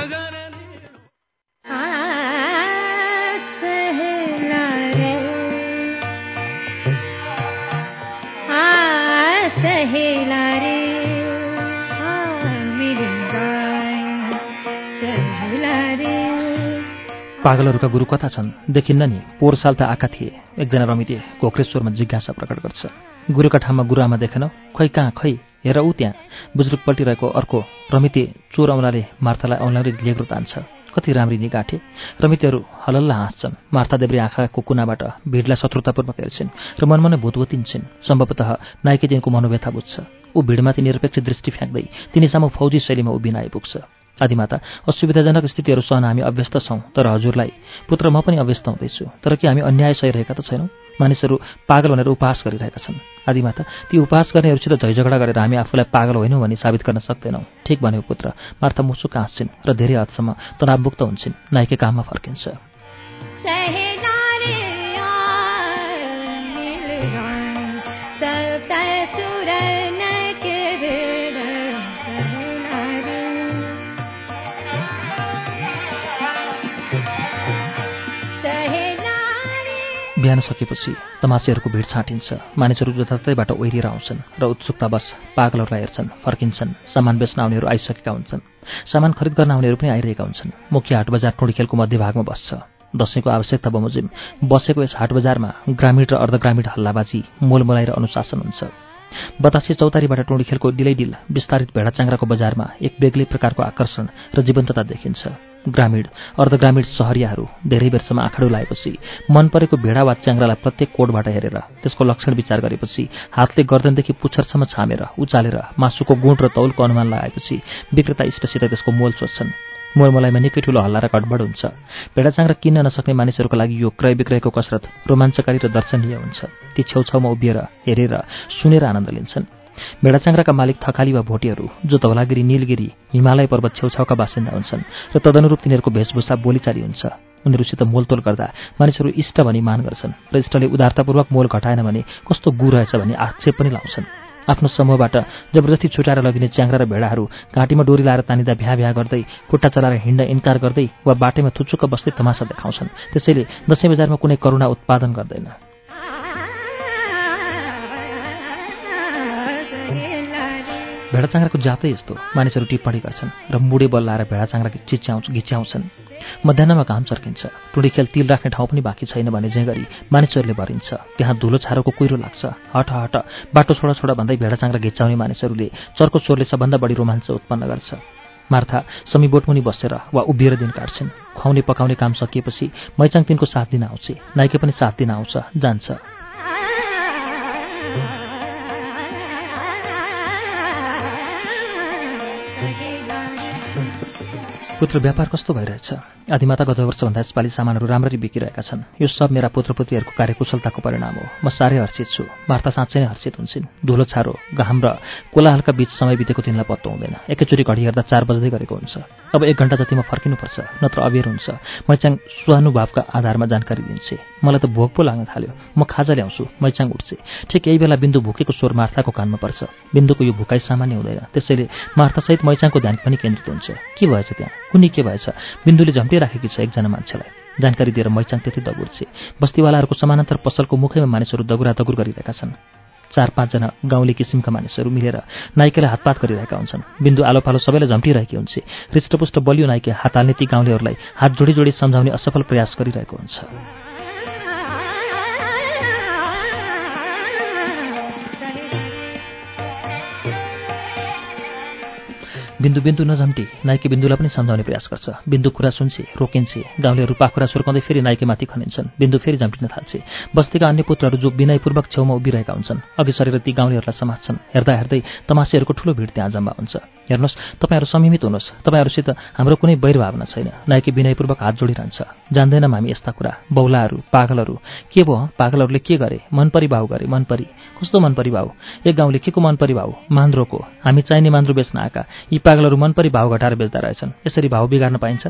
पागलहरूका गुरु कता छन्? देखिन्न नि। पोहोर साल त आएका थिए। एकजना रमिते घोक्रेश्वरमा जिज्ञासा प्रकट गर्छ। गुरुका ठाउँमा गुरुआमा देखेन। खै कहाँ? खै? हेर ऊ त्यहाँ। बुजुर्ग पल्टिरहेको अर्को रमिते चोर औँलाले मार्थालाई औँलाले लेग्रो तान्छ। कति राम्री निगाठे। रमितेहरू हलल्ला हाँस्छन्। मार्था देब्री आँखाको कुनाबाट भिडलाई शत्रुतापूर्वक हेर्छिन् र मनमा नै भूतवतिन्छन् सम्भवतः नाइकेदिनको मनोव्यथा बुझ्छ। ऊ भिडमाथि निरपेक्ष दृष्टि फ्याँक्दै तिनी सामु फौजी शैलीमा उभिन आइपुग्छ आदिमाता असुविधाजनक स्थितिहरू सहन हामी अभ्यस्त छौँ तर हजुरलाई पुत्र म पनि अभ्यस्त हुँदैछु। तर के हामी अन्याय सहिरहेका त छैनौँ? मानिसहरू पागल भनेर उपहास गरिरहेका छन्। आदिमाता ती उपहास गर्नेहरूसित झैझगडा गरेर हामी आफूलाई पागल होइनौँ भनी साबित गर्न सक्दैनौँ। ठिक भन्यो पुत्र मार्था मुसुक हाँस्छिन् र धेरै हदसम्म तनावमुक्त हुन्छन्। नाइके काममा फर्किन्छ। बिहान सकेपछि तमासीहरूको भिड छाँटिन्छ। मानिसहरू जताततैबाट ओहिरिएर आउँछन् र उत्सुकतावश पागलहरूलाई हेर्छन् फर्किन्छन् सामान बेच्न आउनेहरू आइसकेका हुन्छन्। सामान खरिद गर्न आउनेहरू पनि आइरहेका हुन्छन्। मुख्य हाट बजार टोडीखेलको मध्यभागमा बस्छ। दसैँको आवश्यकता बमोजिम बसेको यस हाट बजारमा ग्रामीण र अर्धग्रामीण हल्लाबाजी मोलमोलाइ र अनुशासन हुन्छ। बतासे चौतारीबाट टोडीखेलको डिलैडिल विस्तारित भेडाचाङ्राको बजारमा एक बेग्लै प्रकारको आकर्षण र जीवन्तता देखिन्छ। ग्रामीण अर्धग्रामीण सहरियाहरू धेरै बेरसम्म आँखाडो लगाएपछि मन परेको भेडा वा च्याङ्रालाई प्रत्येक कोडबाट हेरेर त्यसको लक्षण विचार गरेपछि हातले गर्दनदेखि पुच्छरसम्म छामेर उचालेर मासुको गुण र तौलको अनुमान लगाएपछि विक्रेता इष्टसित त्यसको मोल सोध्छन्। मोलमलाइमा निकै ठुलो हल्ला र गडबड हुन्छ। भेडाचाङ्रा किन्न नसक्ने मानिसहरूको लागि यो क्रय विक्रयको कसरत रोमाञ्चकारी र दर्शनीय हुन्छ। ती छेउछाउमा उभिएर हेरेर सुनेर आनन्द लिन्छन्। भेडाचाङ्राका मालिक थकाली वा भोटेहरू जो धौलागिरी निलगिरी हिमालय पर्वत छेउछाउका बासिन्दा हुन्छन् र तदनुरूप तिनीहरूको वेशभूषा बोलीचाली हुन्छ। उनीहरूसित मोलतोल गर्दा मानिसहरू इष्ट भनी मान गर्छन् र इष्टले उदारतापूर्वक मोल घटाएन भने कस्तो गु रहेछ भनी आक्षेप पनि लाउँछन्। आफ्नो समूहबाट जबरजस्ती छुटाएर लगिने च्याङ्रा र भेडाहरू घाँटीमा डोरी लाएर तानिँदा भ्या भ्या गर्दै खुट्टा चलाएर हिँड्न इन्कार गर्दै वा बाटैमा थुचुक्क बस्दै तमासा देखाउँछन्। त्यसैले दसैँ बजारमा कुनै करुणा उत्पादन गर्दैन। भेडाचाङ्राको जातै यस्तो। मानिसहरू टिप्पणी गर्छन् र मुडे बल लाएर भेडाचाङ्रा चिच्याउँछ घिच्याउँछन्। मध्याहमा घाम चर्किन्छ टुँडीखेल तिल राख्ने ठाउँ पनि बाँकी छैन भने जे गरी मानिसहरूले भरिन्छ। त्यहाँ धुलो छारोको कुहिरो लाग्छ। हट हट बाटो छोडा छोडा भन्दै भेडाचाङ्रा घिच्याउने मानिसहरूले चर्को चोरले सबभन्दा बढी रोमाञ्च उत्पन्न गर्छ। मार्था समीबोटमुनि बसेर वा उभिएर दिन काट्छन्। खुवाउने पकाउने काम सकिएपछि मैचाङ तिनको साथ दिन आउँछ। नाइके पनि साथ दिन आउँछ। जान्छ। पुत्र व्यापार कस्तो भइरहेछ? आदिमाता गत वर्षभन्दा यसपालि सामानहरू राम्ररी बिकिरहेका छन्। यो सब मेरा पुत्रपुत्रीहरूको कार्यकुशलताको परिणाम हो। म साह्रै हर्षित छु। वार्ता साँच्चै नै हर्षित हुन्छन्। धुलो छारो घाम र कोलाहालका बीच समय बितेको तिनलाई पत्तो हुँदैन। एकैचोटि घडी हेर्दा चार बज्दै गरेको हुन्छ। अब एक घन्टा जतिमा फर्किनुपर्छ नत्र अबेर हुन्छ। मैचाङ स्वानुभावका आधारमा जानकारी दिन्छे। मलाई त भोक पो लाग्न थाल्यो। म खाजा ल्याउँछु मैचाङ उठ्छे। ठिक यही बेला बिन्दु भुकेको स्वर मार्थाको कानमा पर्छ। बिन्दुको यो भुकाइ सामान्य हुँदैन। त्यसैले मार्थासहित मैचाङको ध्यान पनि केन्द्रित हुन्छ। के भएछ त्यहाँ? कुनै के भएछ? बिन्दुले झम्टिराखेकी छ एकजना मान्छेलाई। जानकारी दिएर मैचाङ त्यति दगुर्छे। बस्तीवालाहरूको समानान्तर पसलको मुखैमा मानिसहरू दगुरा दगुर गरिरहेका छन्। चार पाँचजना गाउँले किसिमका मानिसहरू मिलेर नाइकेलाई हातपात गरिरहेका हुन्छन्। बिन्दु आलो पालो सबैलाई झम्टिरहेकी हुन्छ। हृष्टपुष्ट बलियो नाइके हात हाल्ने ती गाउँलेहरूलाई हात जोडी जोडी सम्झाउने असफल प्रयास गरिरहेको हुन्छ। बिन्दु बिन्दु नझम्टी नाइके बिन्दुलाई पनि सम्झाउने प्रयास गर्छ। बिन्दु कुरा सुन्छे रोकिन्छे। गाउँलेहरू पाखुरा सुर्काउँदै फेरि नाइकेमाथि खनिन्छन्। बिन्दु फेरि झम्टिन थाल्छे। बस्तीका अन्य पुत्रहरू जो विनयपूर्वक छेउमा उभिरहेका हुन्छन् अघि सरेर ती गाउँलेहरूलाई समात्छन्। हेर्दा हेर्दै तमासेहरूको ठूलो भिड त्यहाँ जम्मा हुन्छ। हेर्नुहोस् तपाईँहरू समिमित हुनुहोस्। तपाईँहरूसित हाम्रो कुनै वैरभावना छैन। नाइके विनयपूर्वक हात जोडिरहन्छ। जान्दैनौँ हामी यस्ता कुरा। बौलाहरू पागलहरू। के भयो? पागलहरूले के गरे? मनपरी भाउ गरे मनपरी। कस्तो मनपरी भाउ? एक गाउँले के को मनपरी भाउ? मान्द्रोको। हामी चाहिने मान्द्रो बेच्न आएका। यी पागलहरू मनपरी भाउ घटाएर बेच्दा रहेछन्। यसरी भाउ बिगार्न पाइन्छ।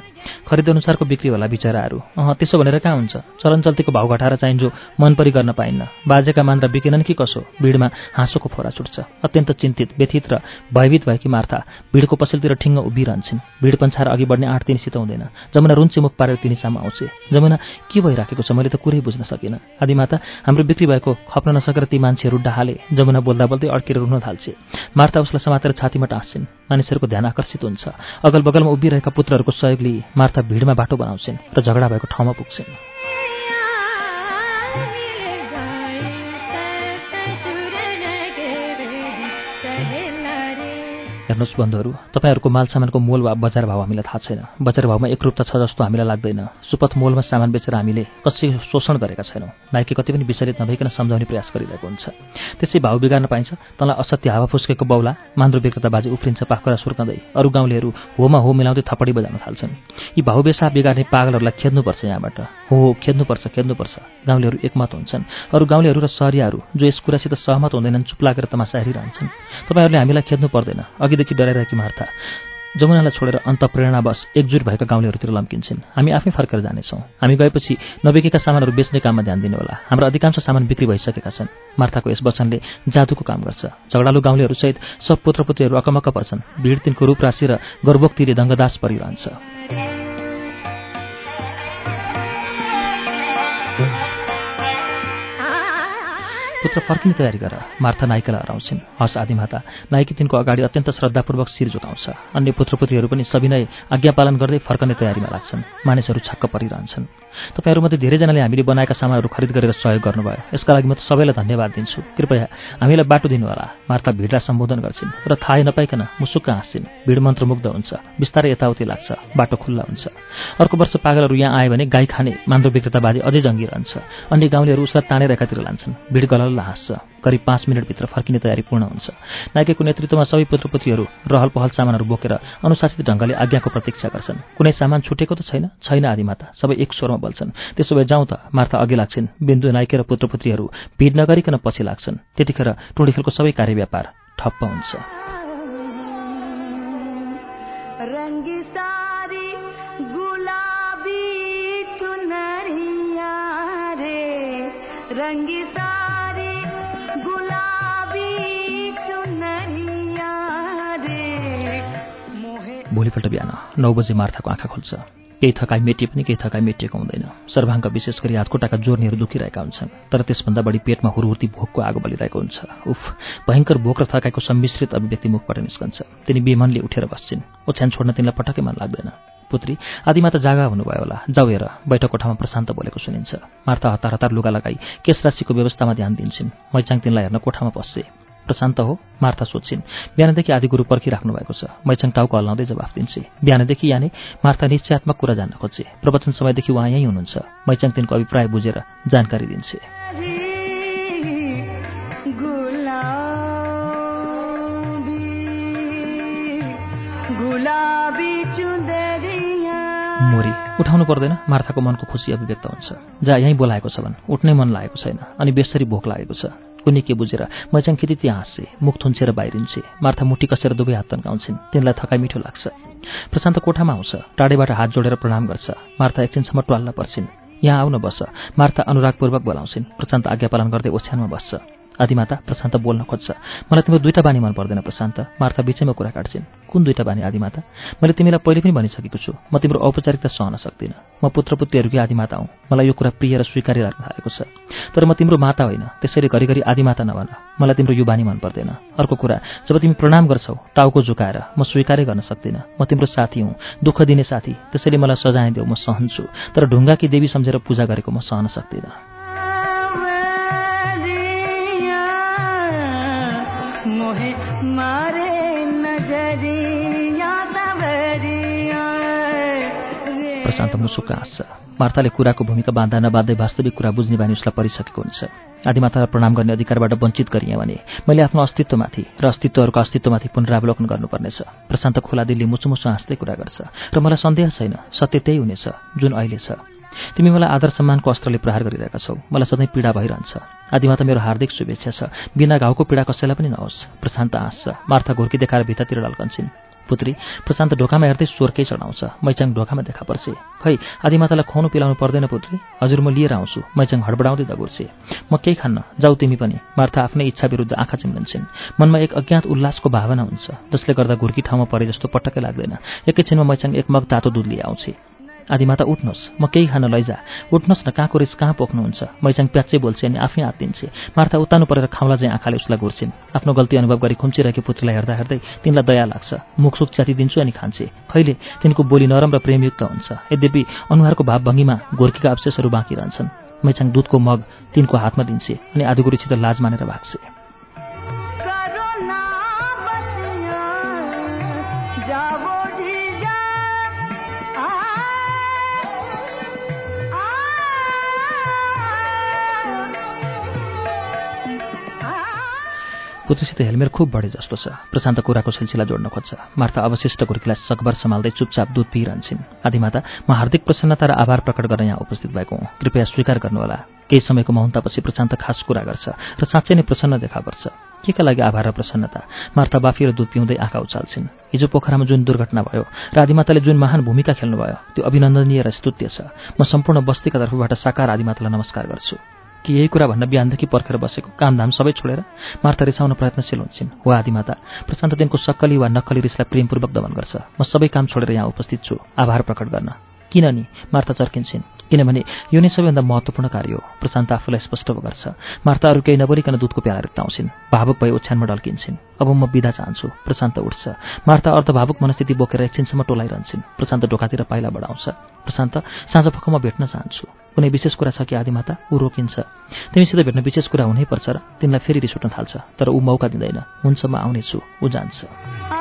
खरिदअनुसारको बिक्री होला बिचराहरू। अँ त्यसो भनेर कहाँ हुन्छ? चलन चल्तीको भाउ घटाएर चाहिन्छ मनपरी गर्न पाइन्न। बाजेका मान्द्रा बिकेनन् कि कसो? भिडमा हाँसोको फोरा छुट्छ। अत्यन्त चिन्तित व्यथित र भयभीत भएकी मार्था भिडको पसलतिर ठिङ्ग उभिरहन्छन्। भिड पन्छाएर अघि बढ्ने आँट तिनी हुँदैन। जमुना रुन्चे मुख पारेर तिनी सामु आउँछे। जमुना के भइराखेको छ? मैले त कुरै बुझ्न सकिनँ। आदिमाता हाम्रो बिक्री भएको खप्न नसकेर ती मान्छेहरू डहाले। जमुना बोल्दा बोल्दै अड्केर रुन थाल्छे। मार्था उसलाई समातेर छातीमा टाँस्छिन्। मानिसहरूको ध्यान आकर्षित हुन्छ। अगल बगलमा उभिरहेका पुत्रहरूको सहयोग लिई मार्था भिडमा बाटो बनाउँछिन् र झगडा भएको ठाउँमा पुग्छिन्। हेर्नुहोस् बन्धुहरू तपाईँहरूको माल सामानको मोल वा बजार भाव हामीलाई थाहा छैन। बजार भावमा एकरूपता छ जस्तो हामीलाई लाग्दैन। सुपथ मोलमा सामान बेचेर हामीले कसै शोषण गरेका छैनौँ। नाइके कति पनि विचलित नभइकन सम्झाउने प्रयास गरिरहेको हुन्छ। त्यसै भाव बिगार्न पाइन्छ तँलाई असत्य हावा फुस्केको बौला मान्द्रो विक्रेता बाजे उफ्रिन्छ पाखुरा सुर्काउँदै अरू गाउँलेहरू होमा हो मिलाउँदै थपडी बजाउन थाल्छन्। यी भाउ बेसा बिगार्ने पागलहरूलाई खेद्नुपर्छ यहाँबाट। हो हो खेद्नुपर्छ खेद्नुपर्छ। गाउँलेहरू एकमत हुन्छन्। अरू गाउँलेहरू र सरियाहरू जो यस कुरासित सहमत हुँदैनन् चुप लागेर तमासा हेरिरहन्छन्। तपाईँहरूले हामीलाई खेद्नु पर्दैन। अघिदेखि डराइरहेकी मार्था। जमुनालाई छोडेर अन्त प्रेरणावश एकजुट भएका गाउँलेहरूतिर लम्किन्छन्। हामी आफै फर्केर जानेछौँ। हामी गएपछि नबिकेका सामानहरू बेच्ने काममा ध्यान दिनुहोला। हाम्रो अधिकांश सामान बिक्री भइसकेका छन्। मार्थाको यस वचनले जादुको काम गर्छ। झगडालु गाउँलेहरूसहित सब पुत्रपुत्रीहरू अकमक्क पर्छन्। भिड तिनको रूप राशि र गर्भोक्तिले दङ्गदास परिरहन्छ। पुत्र फर्किने तयारी गर। मार्था नाइकालाई हराउँछिन्। हस आदिमाता नाइकी तिनको अगाडि अत्यन्त श्रद्धापूर्वक शिर झुकाउँछ अन्य पुत्रपुत्रीहरू पनि सविनय आज्ञा पालन गर्दै फर्कने तयारीमा लाग्छन्। मानिसहरू छक्क परिरहन्छन्। तपाईँहरूमध्ये धेरैजनाले हामीले बनाएका सामानहरू खरिद गरेर सहयोग गर्नुभयो। यसका लागि म सबैलाई धन्यवाद दिन्छु। कृपया हामीलाई बाटो दिनुहोला। मार्था भिडलाई सम्बोधन गर्छिन् र थाहै नपाइकन मुसुक्क हाँस्छिन्। भिड मन्त्रमुग्ध हुन्छ। बिस्तारै यताउति लाग्छ। बाटो खुल्ला हुन्छ। अर्को वर्ष पागलहरू यहाँ आयो भने गाई खाने मान्द्रो विक्रेतावादी अझै जङ्गिरहन्छ। अन्य गाउँलेहरू उसलाई तानेर एकातिर लान्छन्। भिड गलल हाँस्छ करिब पाँच मिनटभित्र फर्किने तयारी पूर्ण हुन्छ। नायकको नेतृत्वमा सबै पुत्रपुत्रीहरू रहल पहल सामानहरू बोकेर अनुशासित ढङ्गले आज्ञाको प्रतीक्षा गर्छन्। कुनै सामान छुटेको त छैन? छैन आदिमाता सबै एक स्वरमा बोल्छन्। त्यसो भए जाउँ त मार्था अघि लाग्छन्। बिन्दु नाइके र पुत्रपुत्रीहरू भिड नगरिकन पछि लाग्छन्। त्यतिखेर टुँडीखेलको सबै कार्य व्यापार ठप्प हुन्छ। रङ्गी भोलिपल्ट बिहान नौ बजे मार्थाको आँखा खोल्छ। केही थकाइ मेटिए पनि केही थकाइ मेटिएको हुँदैन। सर्वाङ्ग विशेष गरी हातखुट्टाका जोर्नीहरू दुखिरहेका हुन्छन् तर त्यसभन्दा बढी पेटमा हुरहुर्ती भोकको आगो बलिरहेको हुन्छ। उफ भयङ्कर भोक र थकाइको सम्मिश्रित अभिव्यक्ति मुखबाट निस्कन्छ। तिनी बेमनले उठेर बस्छिन्। ओछ्यान छोड्न तिनलाई पटक्कै मन लाग्दैन। पुत्री आदिमा त जागा हुनुभयो होला। जाउ हेर बैठक कोठामा प्रशान्त बोलेको सुनिन्छ। मार्था हतार हतार लुगा लगाई केस राशिको व्यवस्थामा ध्यान दिन्छन्। मैचाङ तिनलाई हेर्न कोठामा पस्छे। प्रशान्त हो मार्था सोध्छिन्। बिहानदेखि आदि गुरु पर्खिराख्नु भएको छ। मैछाङ टाउको हल्लाउँदै जवाफ दिन्छे। बिहानदेखि यहाँले मार्था निश्चयात्मक कुरा जान्न खोज्छे। प्रवचन समयदेखि उहाँ यहीँ हुनुहुन्छ। मैचाङ तिनको अभिप्राय बुझेर जानकारी दिन्छे। मोरी उठाउनु पर्दैन। मार्थाको मनको खुसी अभिव्यक्त हुन्छ। जहाँ यहीँ बोलाएको छ भने। उठ्नै मन लागेको छैन। अनि बेसरी भोक लागेको छ। कुनै के बुझेर मैचाङ खेती त्यहाँ हाँस्छे मुख थुन्सेर बाहिरिन्छे मार्था मुठी कसेर दुवै हात तन्काउँछिन्। तिनलाई थकाइ मिठो लाग्छ। प्रशान्त कोठामा आउँछ टाढेबाट हात जोडेर प्रणाम गर्छ। मार्था एकछिनसम्म ट्वाल्न पर्छिन्। यहाँ आउन बस्छ मार्था अनुरागपूर्वक बोलाउँछिन्। प्रशान्त आज्ञा पालन गर्दै ओछ्यानमा बस्छ। आदिमाता प्रशान्त बोल्न खोज्छ। मलाई तिम्रो दुईवटा बानी मन पर्दैन प्रशान्त। मार्था बिचैमा कुरा काट्छिन्। कुन दुईवटा बानी आदिमाता? मैले तिमीलाई पहिले पनि भनिसकेको छु। म तिम्रो औपचारिकता सहन सक्दिनँ। म पुत्रपुत्रीहरूकै आदिमाता हौ। मलाई यो कुरा प्रिय र स्वीकार्य लाग्न थालेको छ। तर म तिम्रो माता होइन। त्यसैले घरिघरि आदिमाता नभन। मलाई तिम्रो यो बानी मन पर्दैन। अर्को कुरा जब तिमी प्रणाम गर्छौ टाउको झुकाएर म स्वीकारै गर्न सक्दिनँ। म तिम्रो साथी हुँ। दुःख दिने साथी। त्यसैले मलाई सजाय देऊ। म सहन्छु तर ढुङ्गाकी देवी सम्झेर पूजा गरेको म सहन सक्दिनँ। प्रशान्त मुसुक हाँस्छ मार्ताले कुराको भूमिका बाँध्दा नबाँध्दै वास्तविक कुरा बुझ्ने बानी उसलाई परिसकेको हुन्छ। आदिमातालाई प्रणाम गर्ने अधिकारबाट वञ्चित गरिएँ भने मैले आफ्नो अस्तित्वमाथि र अस्तित्वहरूको अस्तित्वमाथि पुनरावलोकन गर्नुपर्नेछ। प्रशान्त खोला दिल्ली मुसुमुसु हाँस्दै कुरा गर्छ। र मलाई सन्देह छैन। सत्य त्यही हुनेछ जुन अहिले छ। तिमी मलाई आदर सम्मानको अस्त्रले प्रहार गरिरहेका छौ। मलाई सधैँ पीडा भइरहन्छ। आदिमाता मेरो हार्दिक शुभेच्छा छ। बिना घाउको पीडा कसैलाई पनि नहोस्। प्रशान्त हाँस्छ मार्था घुर्की देखाएर भित्तातिर ढल्कन्छन् पुत्री प्रशान्त ढोकामा हेर्दै स्वरकै चढाउँछ। मैचाङ ढोकामा देखा पर्छ खै आदिमातालाई खुवाउनु पिलाउनु पर्दैन पुत्री। हजुर म लिएर आउँछु। मैचाङ हडबडाउँदै दगुर्छे म केही खान्न। जाऊ तिमी पनि। मार्था आफ्नै इच्छा विरुद्ध आँखा चिम्लन्छन्। मनमा एक अज्ञात उल्लासको भावना हुन्छ जसले गर्दा घुर्की ठाउँमा परे जस्तो पटक्कै लाग्दैन। एकैछिनमा मैचाङ एक मग तातो दुध लिएर आउँछे आदिमाता उठ्नुहोस् म केही खान लैजा। उठ्नुहोस् न कहाँको रिस कहाँ पोख्नुहुन्छ? मैचाङ प्याच्चै बोल्छे अनि आफै हात दिन्छे। मार्था उतानु परेर खाउँला चाहिँ आँखाले उसलाई घुर्छिन्। आफ्नो गल्ती अनुभव गरी खुम्चिरहेको पुत्रीलाई हेर्दा हेर्दै तिनलाई दया लाग्छ। मुखसुख च्यातिदिन्छु अनि खान्छे। खैले तिनको बोली नरम र प्रेमयुक्त हुन्छ। यद्यपि अनुहारको भावभङ्गीमा घोर्कीका अवशेषहरू बाँकी रहन्छन्। मैचाङ दुधको मग तिनको हातमा दिन्छे अनि आदिगुरुसित लाज मानेर भाग्छे। पुत्रीसित हेलमेट खुब बढे जस्तो छ। प्रशान्त कुराको सिलसिला जोड्न खोज्छ। मार्था अवशिष्ट गुर्कीलाई सकभर सम्हाल्दै चुपचाप दुध पिइरहन्छन्। आदिमाता म हार्दिक प्रसन्नता र आभार प्रकट गर्न यहाँ उपस्थित भएको हुँ। कृपया स्वीकार गर्नुहोला। केही समयको महन्तापछि प्रशान्त खास कुरा गर्छ र साँच्चै नै प्रसन्न देखा पर्छ। के का लागि आभार र प्रसन्नता? मार्था बाफी र दुध पिउँदै आँखा उचाल्छिन्। हिजो पोखरामा जुन दुर्घटना भयो र आदिमाताले जुन महान भूमिका खेल्नुभयो त्यो अभिनन्दनीय र स्तुत्य छ। म सम्पूर्ण बस्तीका तर्फबाट साकार आदिमातालाई नमस्कार गर्छु। कि यही कुरा भन्न बिहानदेखि पर्खेर बसेको कामधाम सबै छोडेर मार्था रिसाउन प्रयत्नशील हुन्छन्। हो आदिमाता प्रशान्त दिनको सक्कली वा नक्कली रिसलाई प्रेमपूर्वक दमन गर्छ। म सबै काम छोडेर यहाँ उपस्थित छु। आभार प्रकट गर्न। किन नि मार्था चर्किन्छन्। किनभने यो नै सबैभन्दा महत्त्वपूर्ण कार्य हो। प्रशान्त आफूलाई स्पष्ट गर्छ। मार्ताहरू केही नबोलिकन दुधको प्याला रित्ताउँछिन्। भावुक भए ओछ्यानमा डल्किन्छन्। अब म बिदा चाहन्छु। प्रशान्त उठ्छ। मार्ता अर्धभावुक मनस्थिति बोकेर एकछिनसम्म टोलाइरहन्छन्। प्रशान्त ढोकातिर पाइला बढाउँछ। प्रशान्त साँझ पखमा भेट्न चाहन्छु। कुनै विशेष कुरा छ कि आदिमाता ऊ रोकिन्छ। तिमीसित भेट्न विशेष कुरा हुनैपर्छ र तिमीलाई फेरि रिस उठ्न थाल्छ। तर ऊ मौका दिँदैन। हुन्छ म आउनेछु। ऊ जान्छ।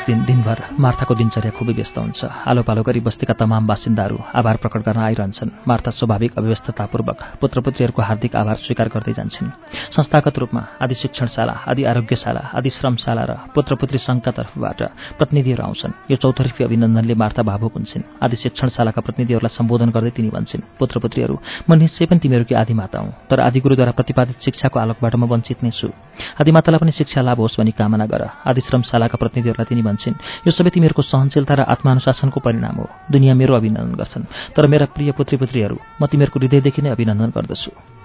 त्यस दिन दिनभर मार्थाको दिनचर्या खुबै व्यस्त हुन्छ। आलो पालो गरी बस्तीका तमाम बासिन्दाहरू आभार प्रकट गर्न आइरहन्छन्। मार्था स्वाभाविक अव्यवस्थतापूर्वक पुत्रपुत्रीहरूको हार्दिक आभार स्वीकार गर्दै जान्छन्। संस्थागत रूपमा आदि शिक्षणशाला आदि आरोग्यशाला आदि श्रमशाला र पुत्रपुत्री सङ्घका तर्फबाट प्रतिनिधिहरू आउँछन्। यो चौतर्फी अभिनन्दनले मार्था भावुक हुन्छन्। आदि शिक्षणशालाका प्रतिनिधिहरूलाई सम्बोधन गर्दै तिनी भन्छन् पुत्रपुत्रीहरू म निश्चय पनि तिमीहरूकी आदिमाता हुँ तर आदिगुरुद्वारा प्रतिपादित शिक्षाको आलोकबाट म वञ्चित नै छु। आदिमातालाई पनि शिक्षा लाभ होस् भनी कामना गर। आदि श्रमशालाका प्रतिनिधिहरूलाई पनि भन्छन् यो सबै तिमीहरूको सहनशीलता र आत्मानुशासनको परिणाम हो। दुनियाँ मेरो अभिनन्दन गर्छन्। तर मेरा प्रिय पुत्री पुत्रीहरू म तिमीहरूको हृदयदेखि नै अभिनन्दन गर्दछु।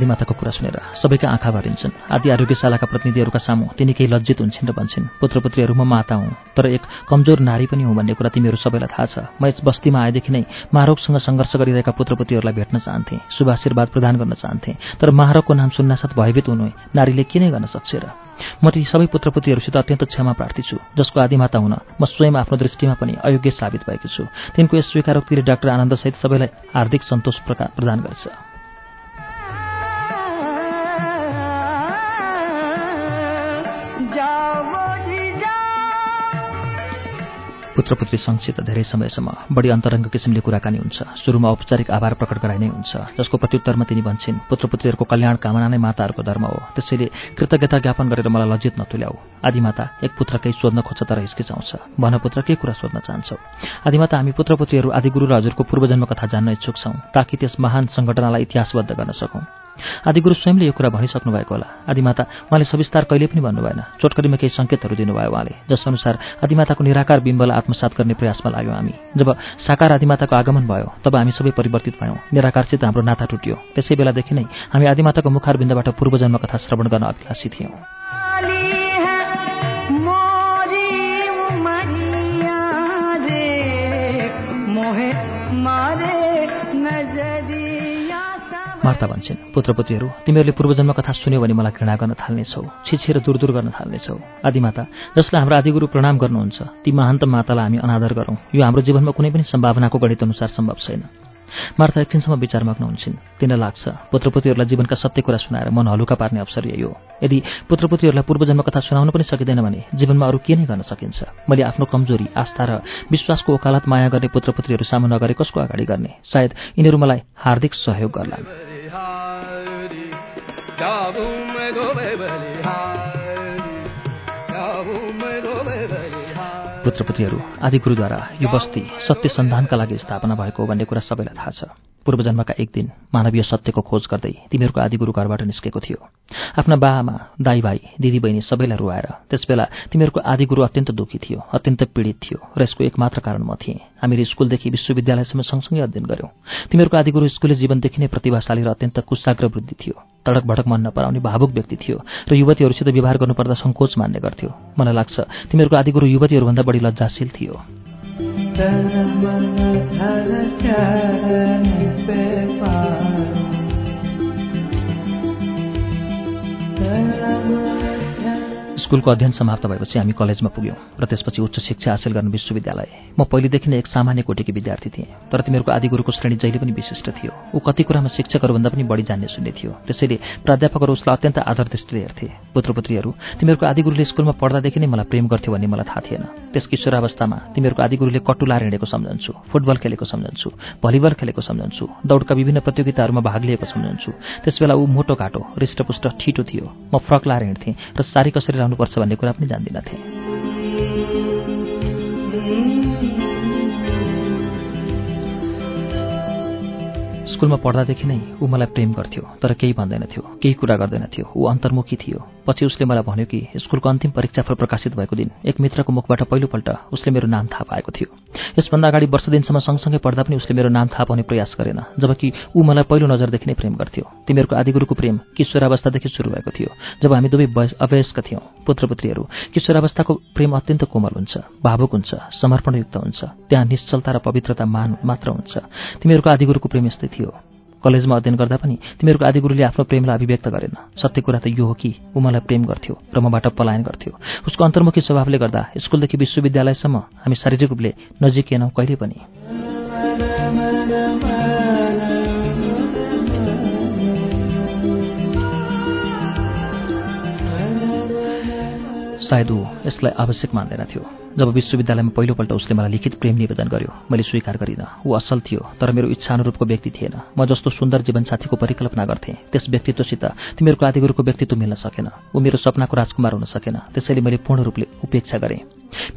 आदिमाताको कुरा सुनेर सबैका आँखा भरिन्छन् आदि आरोग्यशालाका प्रतिनिधिहरूका सामु तिनी केही लज्जित हुन्छन् र भन्छन् पुत्रपुत्रीहरू म माता हुँ तर एक कमजोर नारी पनि हुँ भन्ने कुरा तिमीहरू सबैलाई थाहा छ। म यस बस्तीमा आएदेखि नै महारोगसँग सङ्घर्ष गरिरहेका पुत्रपुत्रीहरूलाई भेट्न चाहन्थेँ शुभाशीर्वाद प्रदान गर्न चाहन्थेँ तर महारोगको नाम सुन्नासाथ भयभीत हुनु नारीले के नै गर्न सक्छ र? म ती सबै पुत्रपुत्रीहरूसित अत्यन्त क्षमा प्रार्थी छु जसको आदिमाता हुन म स्वयं आफ्नो दृष्टिमा पनि अयोग्य साबित भएको छु। तिनको यस स्वीकारोक्तिले डाक्टर आनन्दसहित सबैलाई हार्दिक सन्तोष प्रदान गर्छ। पुत्रपुत्री सङ्घसित धेरै समयसम्म बढी अन्तरङ्ग किसिमले कुराकानी हुन्छ। सुरुमा औपचारिक आभार प्रकट गराइ नै हुन्छ। जसको प्रत्युत्तरमा तिनी भन्छन् पुत्रपुत्रीहरूको कल्याण कामना नै माताहरूको धर्म हो। त्यसैले कृतज्ञता ज्ञापन गरेर मलाई लज्जित नतुल्याऊ। आदिमाता एक पुत्र केही सोध्न खोज्छ तर हिचकिचाउँछ। भन पुत्र के कुरा सोध्न चाहन्छौ? आदिमाता हामी पुत्रपुत्रीहरू आदिगुरु र हजुरको पूर्वजन्म कथा जान्न इच्छुक छौँ ताकि त्यस महान सङ्घटनालाई इतिहासबद्ध गर्न सकौँ। आदिगुरु स्वयंले यो कुरा भनिसक्नु भएको होला। आदिमाता उहाँले सविस्तार कहिले पनि भन्नु भएन चोटकरीमा केही सङ्केतहरू दिनुभयो उहाँले। जसअनुसार आदिमाताको निराकार बिम्बलाई आत्मसात गर्ने प्रयासमा लाग्यौँ हामी। जब साकार आदिमाताको आगमन भयो तब हामी सबै परिवर्तित भयौँ। निराकारसित हाम्रो नाता टुट्यो। त्यसै बेलादेखि नै हामी आदिमाताको मुखारबिन्दबाट पूर्वजन्म कथा श्रवण गर्न अभिलाषी थियौँ। मार्ता भन्छन् पुत्रपुत्रीहरू तिमीहरूले पूर्वजन्म कथा सुन्यो भने मलाई घृणा गर्न थाल्नेछौ छिछेर दूर दूर गर्न थाल्नेछौ। आदिमाता जसलाई हाम्रो आदिगुरु प्रणाम गर्नुहुन्छ ती महान्त मातालाई हामी अनादर गरौँ। यो हाम्रो जीवनमा कुनै पनि सम्भावनाको गणित अनुसार सम्भव छैन। मार्था एकछिनसम्म विचारमग्न हुन्छन् तिन लाग्छ पुत्रपुत्रीहरूलाई जीवनका सत्य कुरा सुनाएर मन हलुका पार्ने अवसर यही हो। यदि पुत्रपुत्रीहरूलाई पूर्वजन्म कथा सुनाउन पनि सकिँदैन भने जीवनमा अरू के नै गर्न सकिन्छ? मैले आफ्नो कमजोरी आस्था र विश्वासको ओकालत माया गर्ने पुत्रपुत्रीहरू सामु नगरे कसको अगाडि गर्ने? सायद यिनीहरू मलाई हार्दिक सहयोग गर्ला Hari Hari पुत्रपुत्रीहरू आदि गुरुद्वारा यो बस्ती सत्य सन्धानका लागि स्थापना भएको भन्ने कुरा सबैलाई थाहा छ। पूर्वजन्मका एक दिन मानवीय सत्यको खोज गर्दै तिमीहरूको आदिगुरु घरबाट निस्केको थियो। आफ्ना बाआमा दाई भाइ दिदीबहिनी सबैलाई रुवाएर त्यसबेला तिमीहरूको आदिगुरु अत्यन्त दुःखी थियो अत्यन्त पीडित थियो र यसको एकमात्र कारण म थिएँ। हामीले स्कुलदेखि विश्वविद्यालयसम्म सँगसँगै अध्ययन गऱ्यौँ। तिमीहरूको आदिगुरु स्कुलले जीवनदेखि नै प्रतिभाशाली र अत्यन्त कुशाग्र वृद्धि थियो। तडक भडक मन नपराउने भावुक व्यक्ति थियो र युवतीहरूसित व्यवहार गर्नुपर्दा सङ्कोच मान्ने गर्थ्यो। मलाई लाग्छ तिमीहरूको आदिगुरु युवतीहरूभन्दा बढी लज्जाशील थियो स्कुलको अध्ययन समाप्त भएपछि हामी कलेजमा पुग्यौँ र त्यसपछि उच्च शिक्षा हासिल गर्न विश्वविद्यालय। म पहिलेदेखि नै एक सामान्य कोटीकी विद्यार्थी थिएँ तर तिमीहरूको आदिगुरुको श्रेणी जहिले पनि विशिष्ट थियो। ऊ कति कुरामा शिक्षकहरूभन्दा पनि बढी जान्ने सुन्ने थियो। त्यसैले प्राध्यापकहरू उसलाई अत्यन्त आदर दृष्टिले हेर्थे। पुत्रपुत्रीहरू तिमीहरूको आदिगुरुले स्कुलमा पढ्दादेखि नै मलाई प्रेम गर्थ्यो भन्ने मलाई थाहा थिएन। त्यस किशोरावस्थामा तिमीहरूको आदिगुरुले कटुलार हिँडेको सम्झन्छु फुटबल खेलेको सम्झन्छु भलिबल खेलेको सम्झन्छु दौडका विभिन्न प्रतियोगिताहरूमा भाग लिएको सम्झन्छु। त्यसबेला ऊ मोटो घाटो हृष्टपुष्ट ठिटो थियो। म फ्रक लाएर हिँड्थेँ र सारी कसरी गर्नुपर्छ भन्ने कुरा पनि जान्दिनथे स्कुलमा पढ्दादेखि नै ऊ मलाई प्रेम गर्थ्यो तर केही भन्दैनथ्यो केही कुरा गर्दैनथ्यो। ऊ अन्तर्मुखी थियो। पछि उसले मलाई भन्यो कि स्कुलको अन्तिम परीक्षाफल प्रकाशित भएको दिन एक मित्रको मुखबाट पहिलोपल्ट उसले मेरो नाम थाहा पाएको थियो। यसभन्दा अगाडि वर्ष दिनसम्म सँगसँगै पढ्दा पनि उसले मेरो नाम थाहा पाउने प्रयास गरेन जबकि ऊ मलाई पहिलो नजरदेखि नै प्रेम गर्थ्यो। तिमीहरूको आदिगुरुको प्रेम किशोरावस्थादेखि सुरु भएको थियो जब हामी दुवै अवयस्क थियौँ। पुत्रपुत्रीहरू किशोरावस्थाको प्रेम अत्यन्त कोमल हुन्छ भावुक हुन्छ समर्पणयुक्त हुन्छ त्यहाँ निश्चलता र पवित्रता मान मात्र हुन्छ। तिमीहरूको आदिगुरुको प्रेम यस्तै थियो। कलेजमा अध्ययन गर्दा पनि तिमीहरूको आदिगुरुले आफ्नो प्रेमलाई अभिव्यक्त गरेन। सत्य कुरा त यो हो कि ऊ मलाई प्रेम गर्थ्यो र मबाट पलायन गर्थ्यो। उसको अन्तर्मुखी स्वभावले गर्दा स्कुलदेखि विश्वविद्यालयसम्म हामी शारीरिक रूपले नजिकिएनौँ कहिले पनि। सायद ऊ यसलाई आवश्यक मान्दैनथ्यो जब विश्वविद्यालयमा पहिलोपल्ट उसले मलाई लिखित प्रेम निवेदन गर्यो मैले स्वीकार गरिनँ। ऊ असल थियो तर मेरो इच्छा अनुरूपको व्यक्ति थिएन। म जस्तो सुन्दर जीवनसाथीको परिकल्पना गर्थेँ। त्यस व्यक्तित्वसित तिमीहरूको आदिगुरुको व्यक्तित्व मिल्न सकेन। ऊ मेरो सपनाको राजकुमार हुन सकेन। त्यसैले मैले पूर्ण रूपले उपेक्षा गरेँ।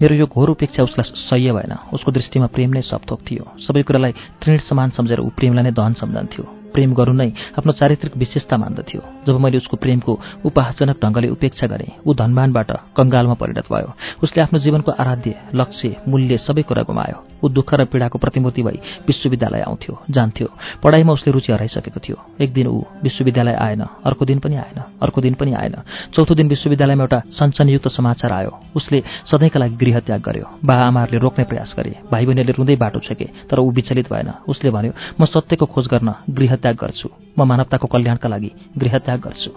मेरो यो घोर उपेक्षा उसलाई सह्य भएन। उसको दृष्टिमा प्रेम नै सपथोक थियो। सबै कुरालाई तृण समान सम्झेर ऊ प्रेमलाई नै दहन सम्झन्थ्यो। प्रेम गर्नु नै आफ्नो चारित्रिक विशेषता मान्दथ्यो। जब मैले उसको प्रेमको उपहासजनक ढङ्गले उपेक्षा गरेँ ऊ धनमानबाट कङ्गालमा परिणत भयो। उसले आफ्नो जीवनको आराध्य लक्ष्य मूल्य सबै कुरा गुमायो। ऊ दुःख र पीडाको प्रतिमूर्ति भई विश्वविद्यालय आउँथ्यो जान्थ्यो। पढाइमा उसले रुचि हराइसकेको थियो। एक दिन ऊ विश्वविद्यालय आएन अर्को दिन पनि आएन अर्को दिन पनि आएन। चौथो दिन विश्वविद्यालयमा एउटा सनसनयुक्त समाचार आयो। उसले सधैँका लागि गृह त्याग गर्यो। बा आमाहरूले रोक्ने प्रयास गरे। भाइ बहिनीहरूले रुँदै बाटो छेके तर ऊ विचलित भएन। उसले भन्यो म सत्यको खोज गर्न गृह त्याग गर्छु। म मानवताको कल्याणका लागि गृह गर्छु।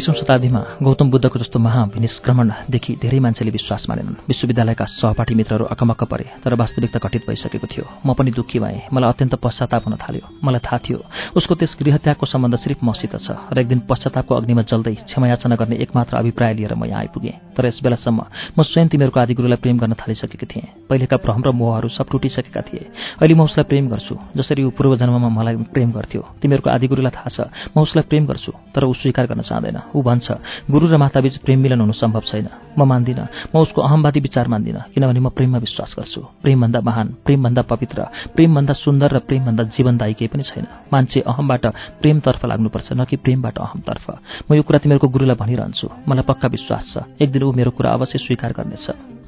बिसौँ शताब्दीमा गौतम बुद्धको जस्तो महाविनिष्क्रमणदेखि धेरै मान्छेले विश्वास मानेनन्। विश्वविद्यालयका सहपाठी मित्रहरू अकमक्क परे तर वास्तविकता घटित भइसकेको थियो। म पनि दुःखी भएँ। मलाई अत्यन्त पश्चाताप हुन थाल्यो। मलाई थाहा थियो उसको त्यस गृहत्यागको सम्बन्ध सिर्फ मसित छ। र एक दिन पश्चातापको अग्निमा जल्दै क्षमायाचना गर्ने एकमात्र अभिप्राय लिएर म यहाँ आइपुगेँ। तर यस बेलासम्म म स्वयं तिमीहरूको आदिगुरुलाई प्रेम गर्न थालिसकेकी थिएँ। पहिलेका भ्रम र मोहहरू सब टुटिसकेका थिए। अहिले म उसलाई प्रेम गर्छु जसरी ऊ पूर्व जन्ममा मलाई प्रेम गर्थ्यो। तिमीहरूको आदिगुरुलाई थाहा छ म उसलाई प्रेम गर्छु तर ऊ स्वीकार गर्न चाहँदैन। ऊ भन्छ गुरु र माताबीच प्रेम मिलन हुनु सम्भव छैन। म मान्दिनँ। म उसको अहमवादी विचार मान्दिनँ किनभने म प्रेममा विश्वास गर्छु। प्रेमभन्दा महान प्रेमभन्दा पवित्र प्रेमभन्दा सुन्दर र प्रेमभन्दा जीवनदायी केही पनि छैन। मान्छे अहमबाट प्रेमतर्फ लाग्नुपर्छ न कि प्रेमबाट अहमतर्फ। म यो कुरा तिमीहरूको गुरुलाई भनिरहन्छु। मलाई पक्का विश्वास छ। एक दिन ऊ मेरो कुरा अवश्य स्वीकार गर्नेछ।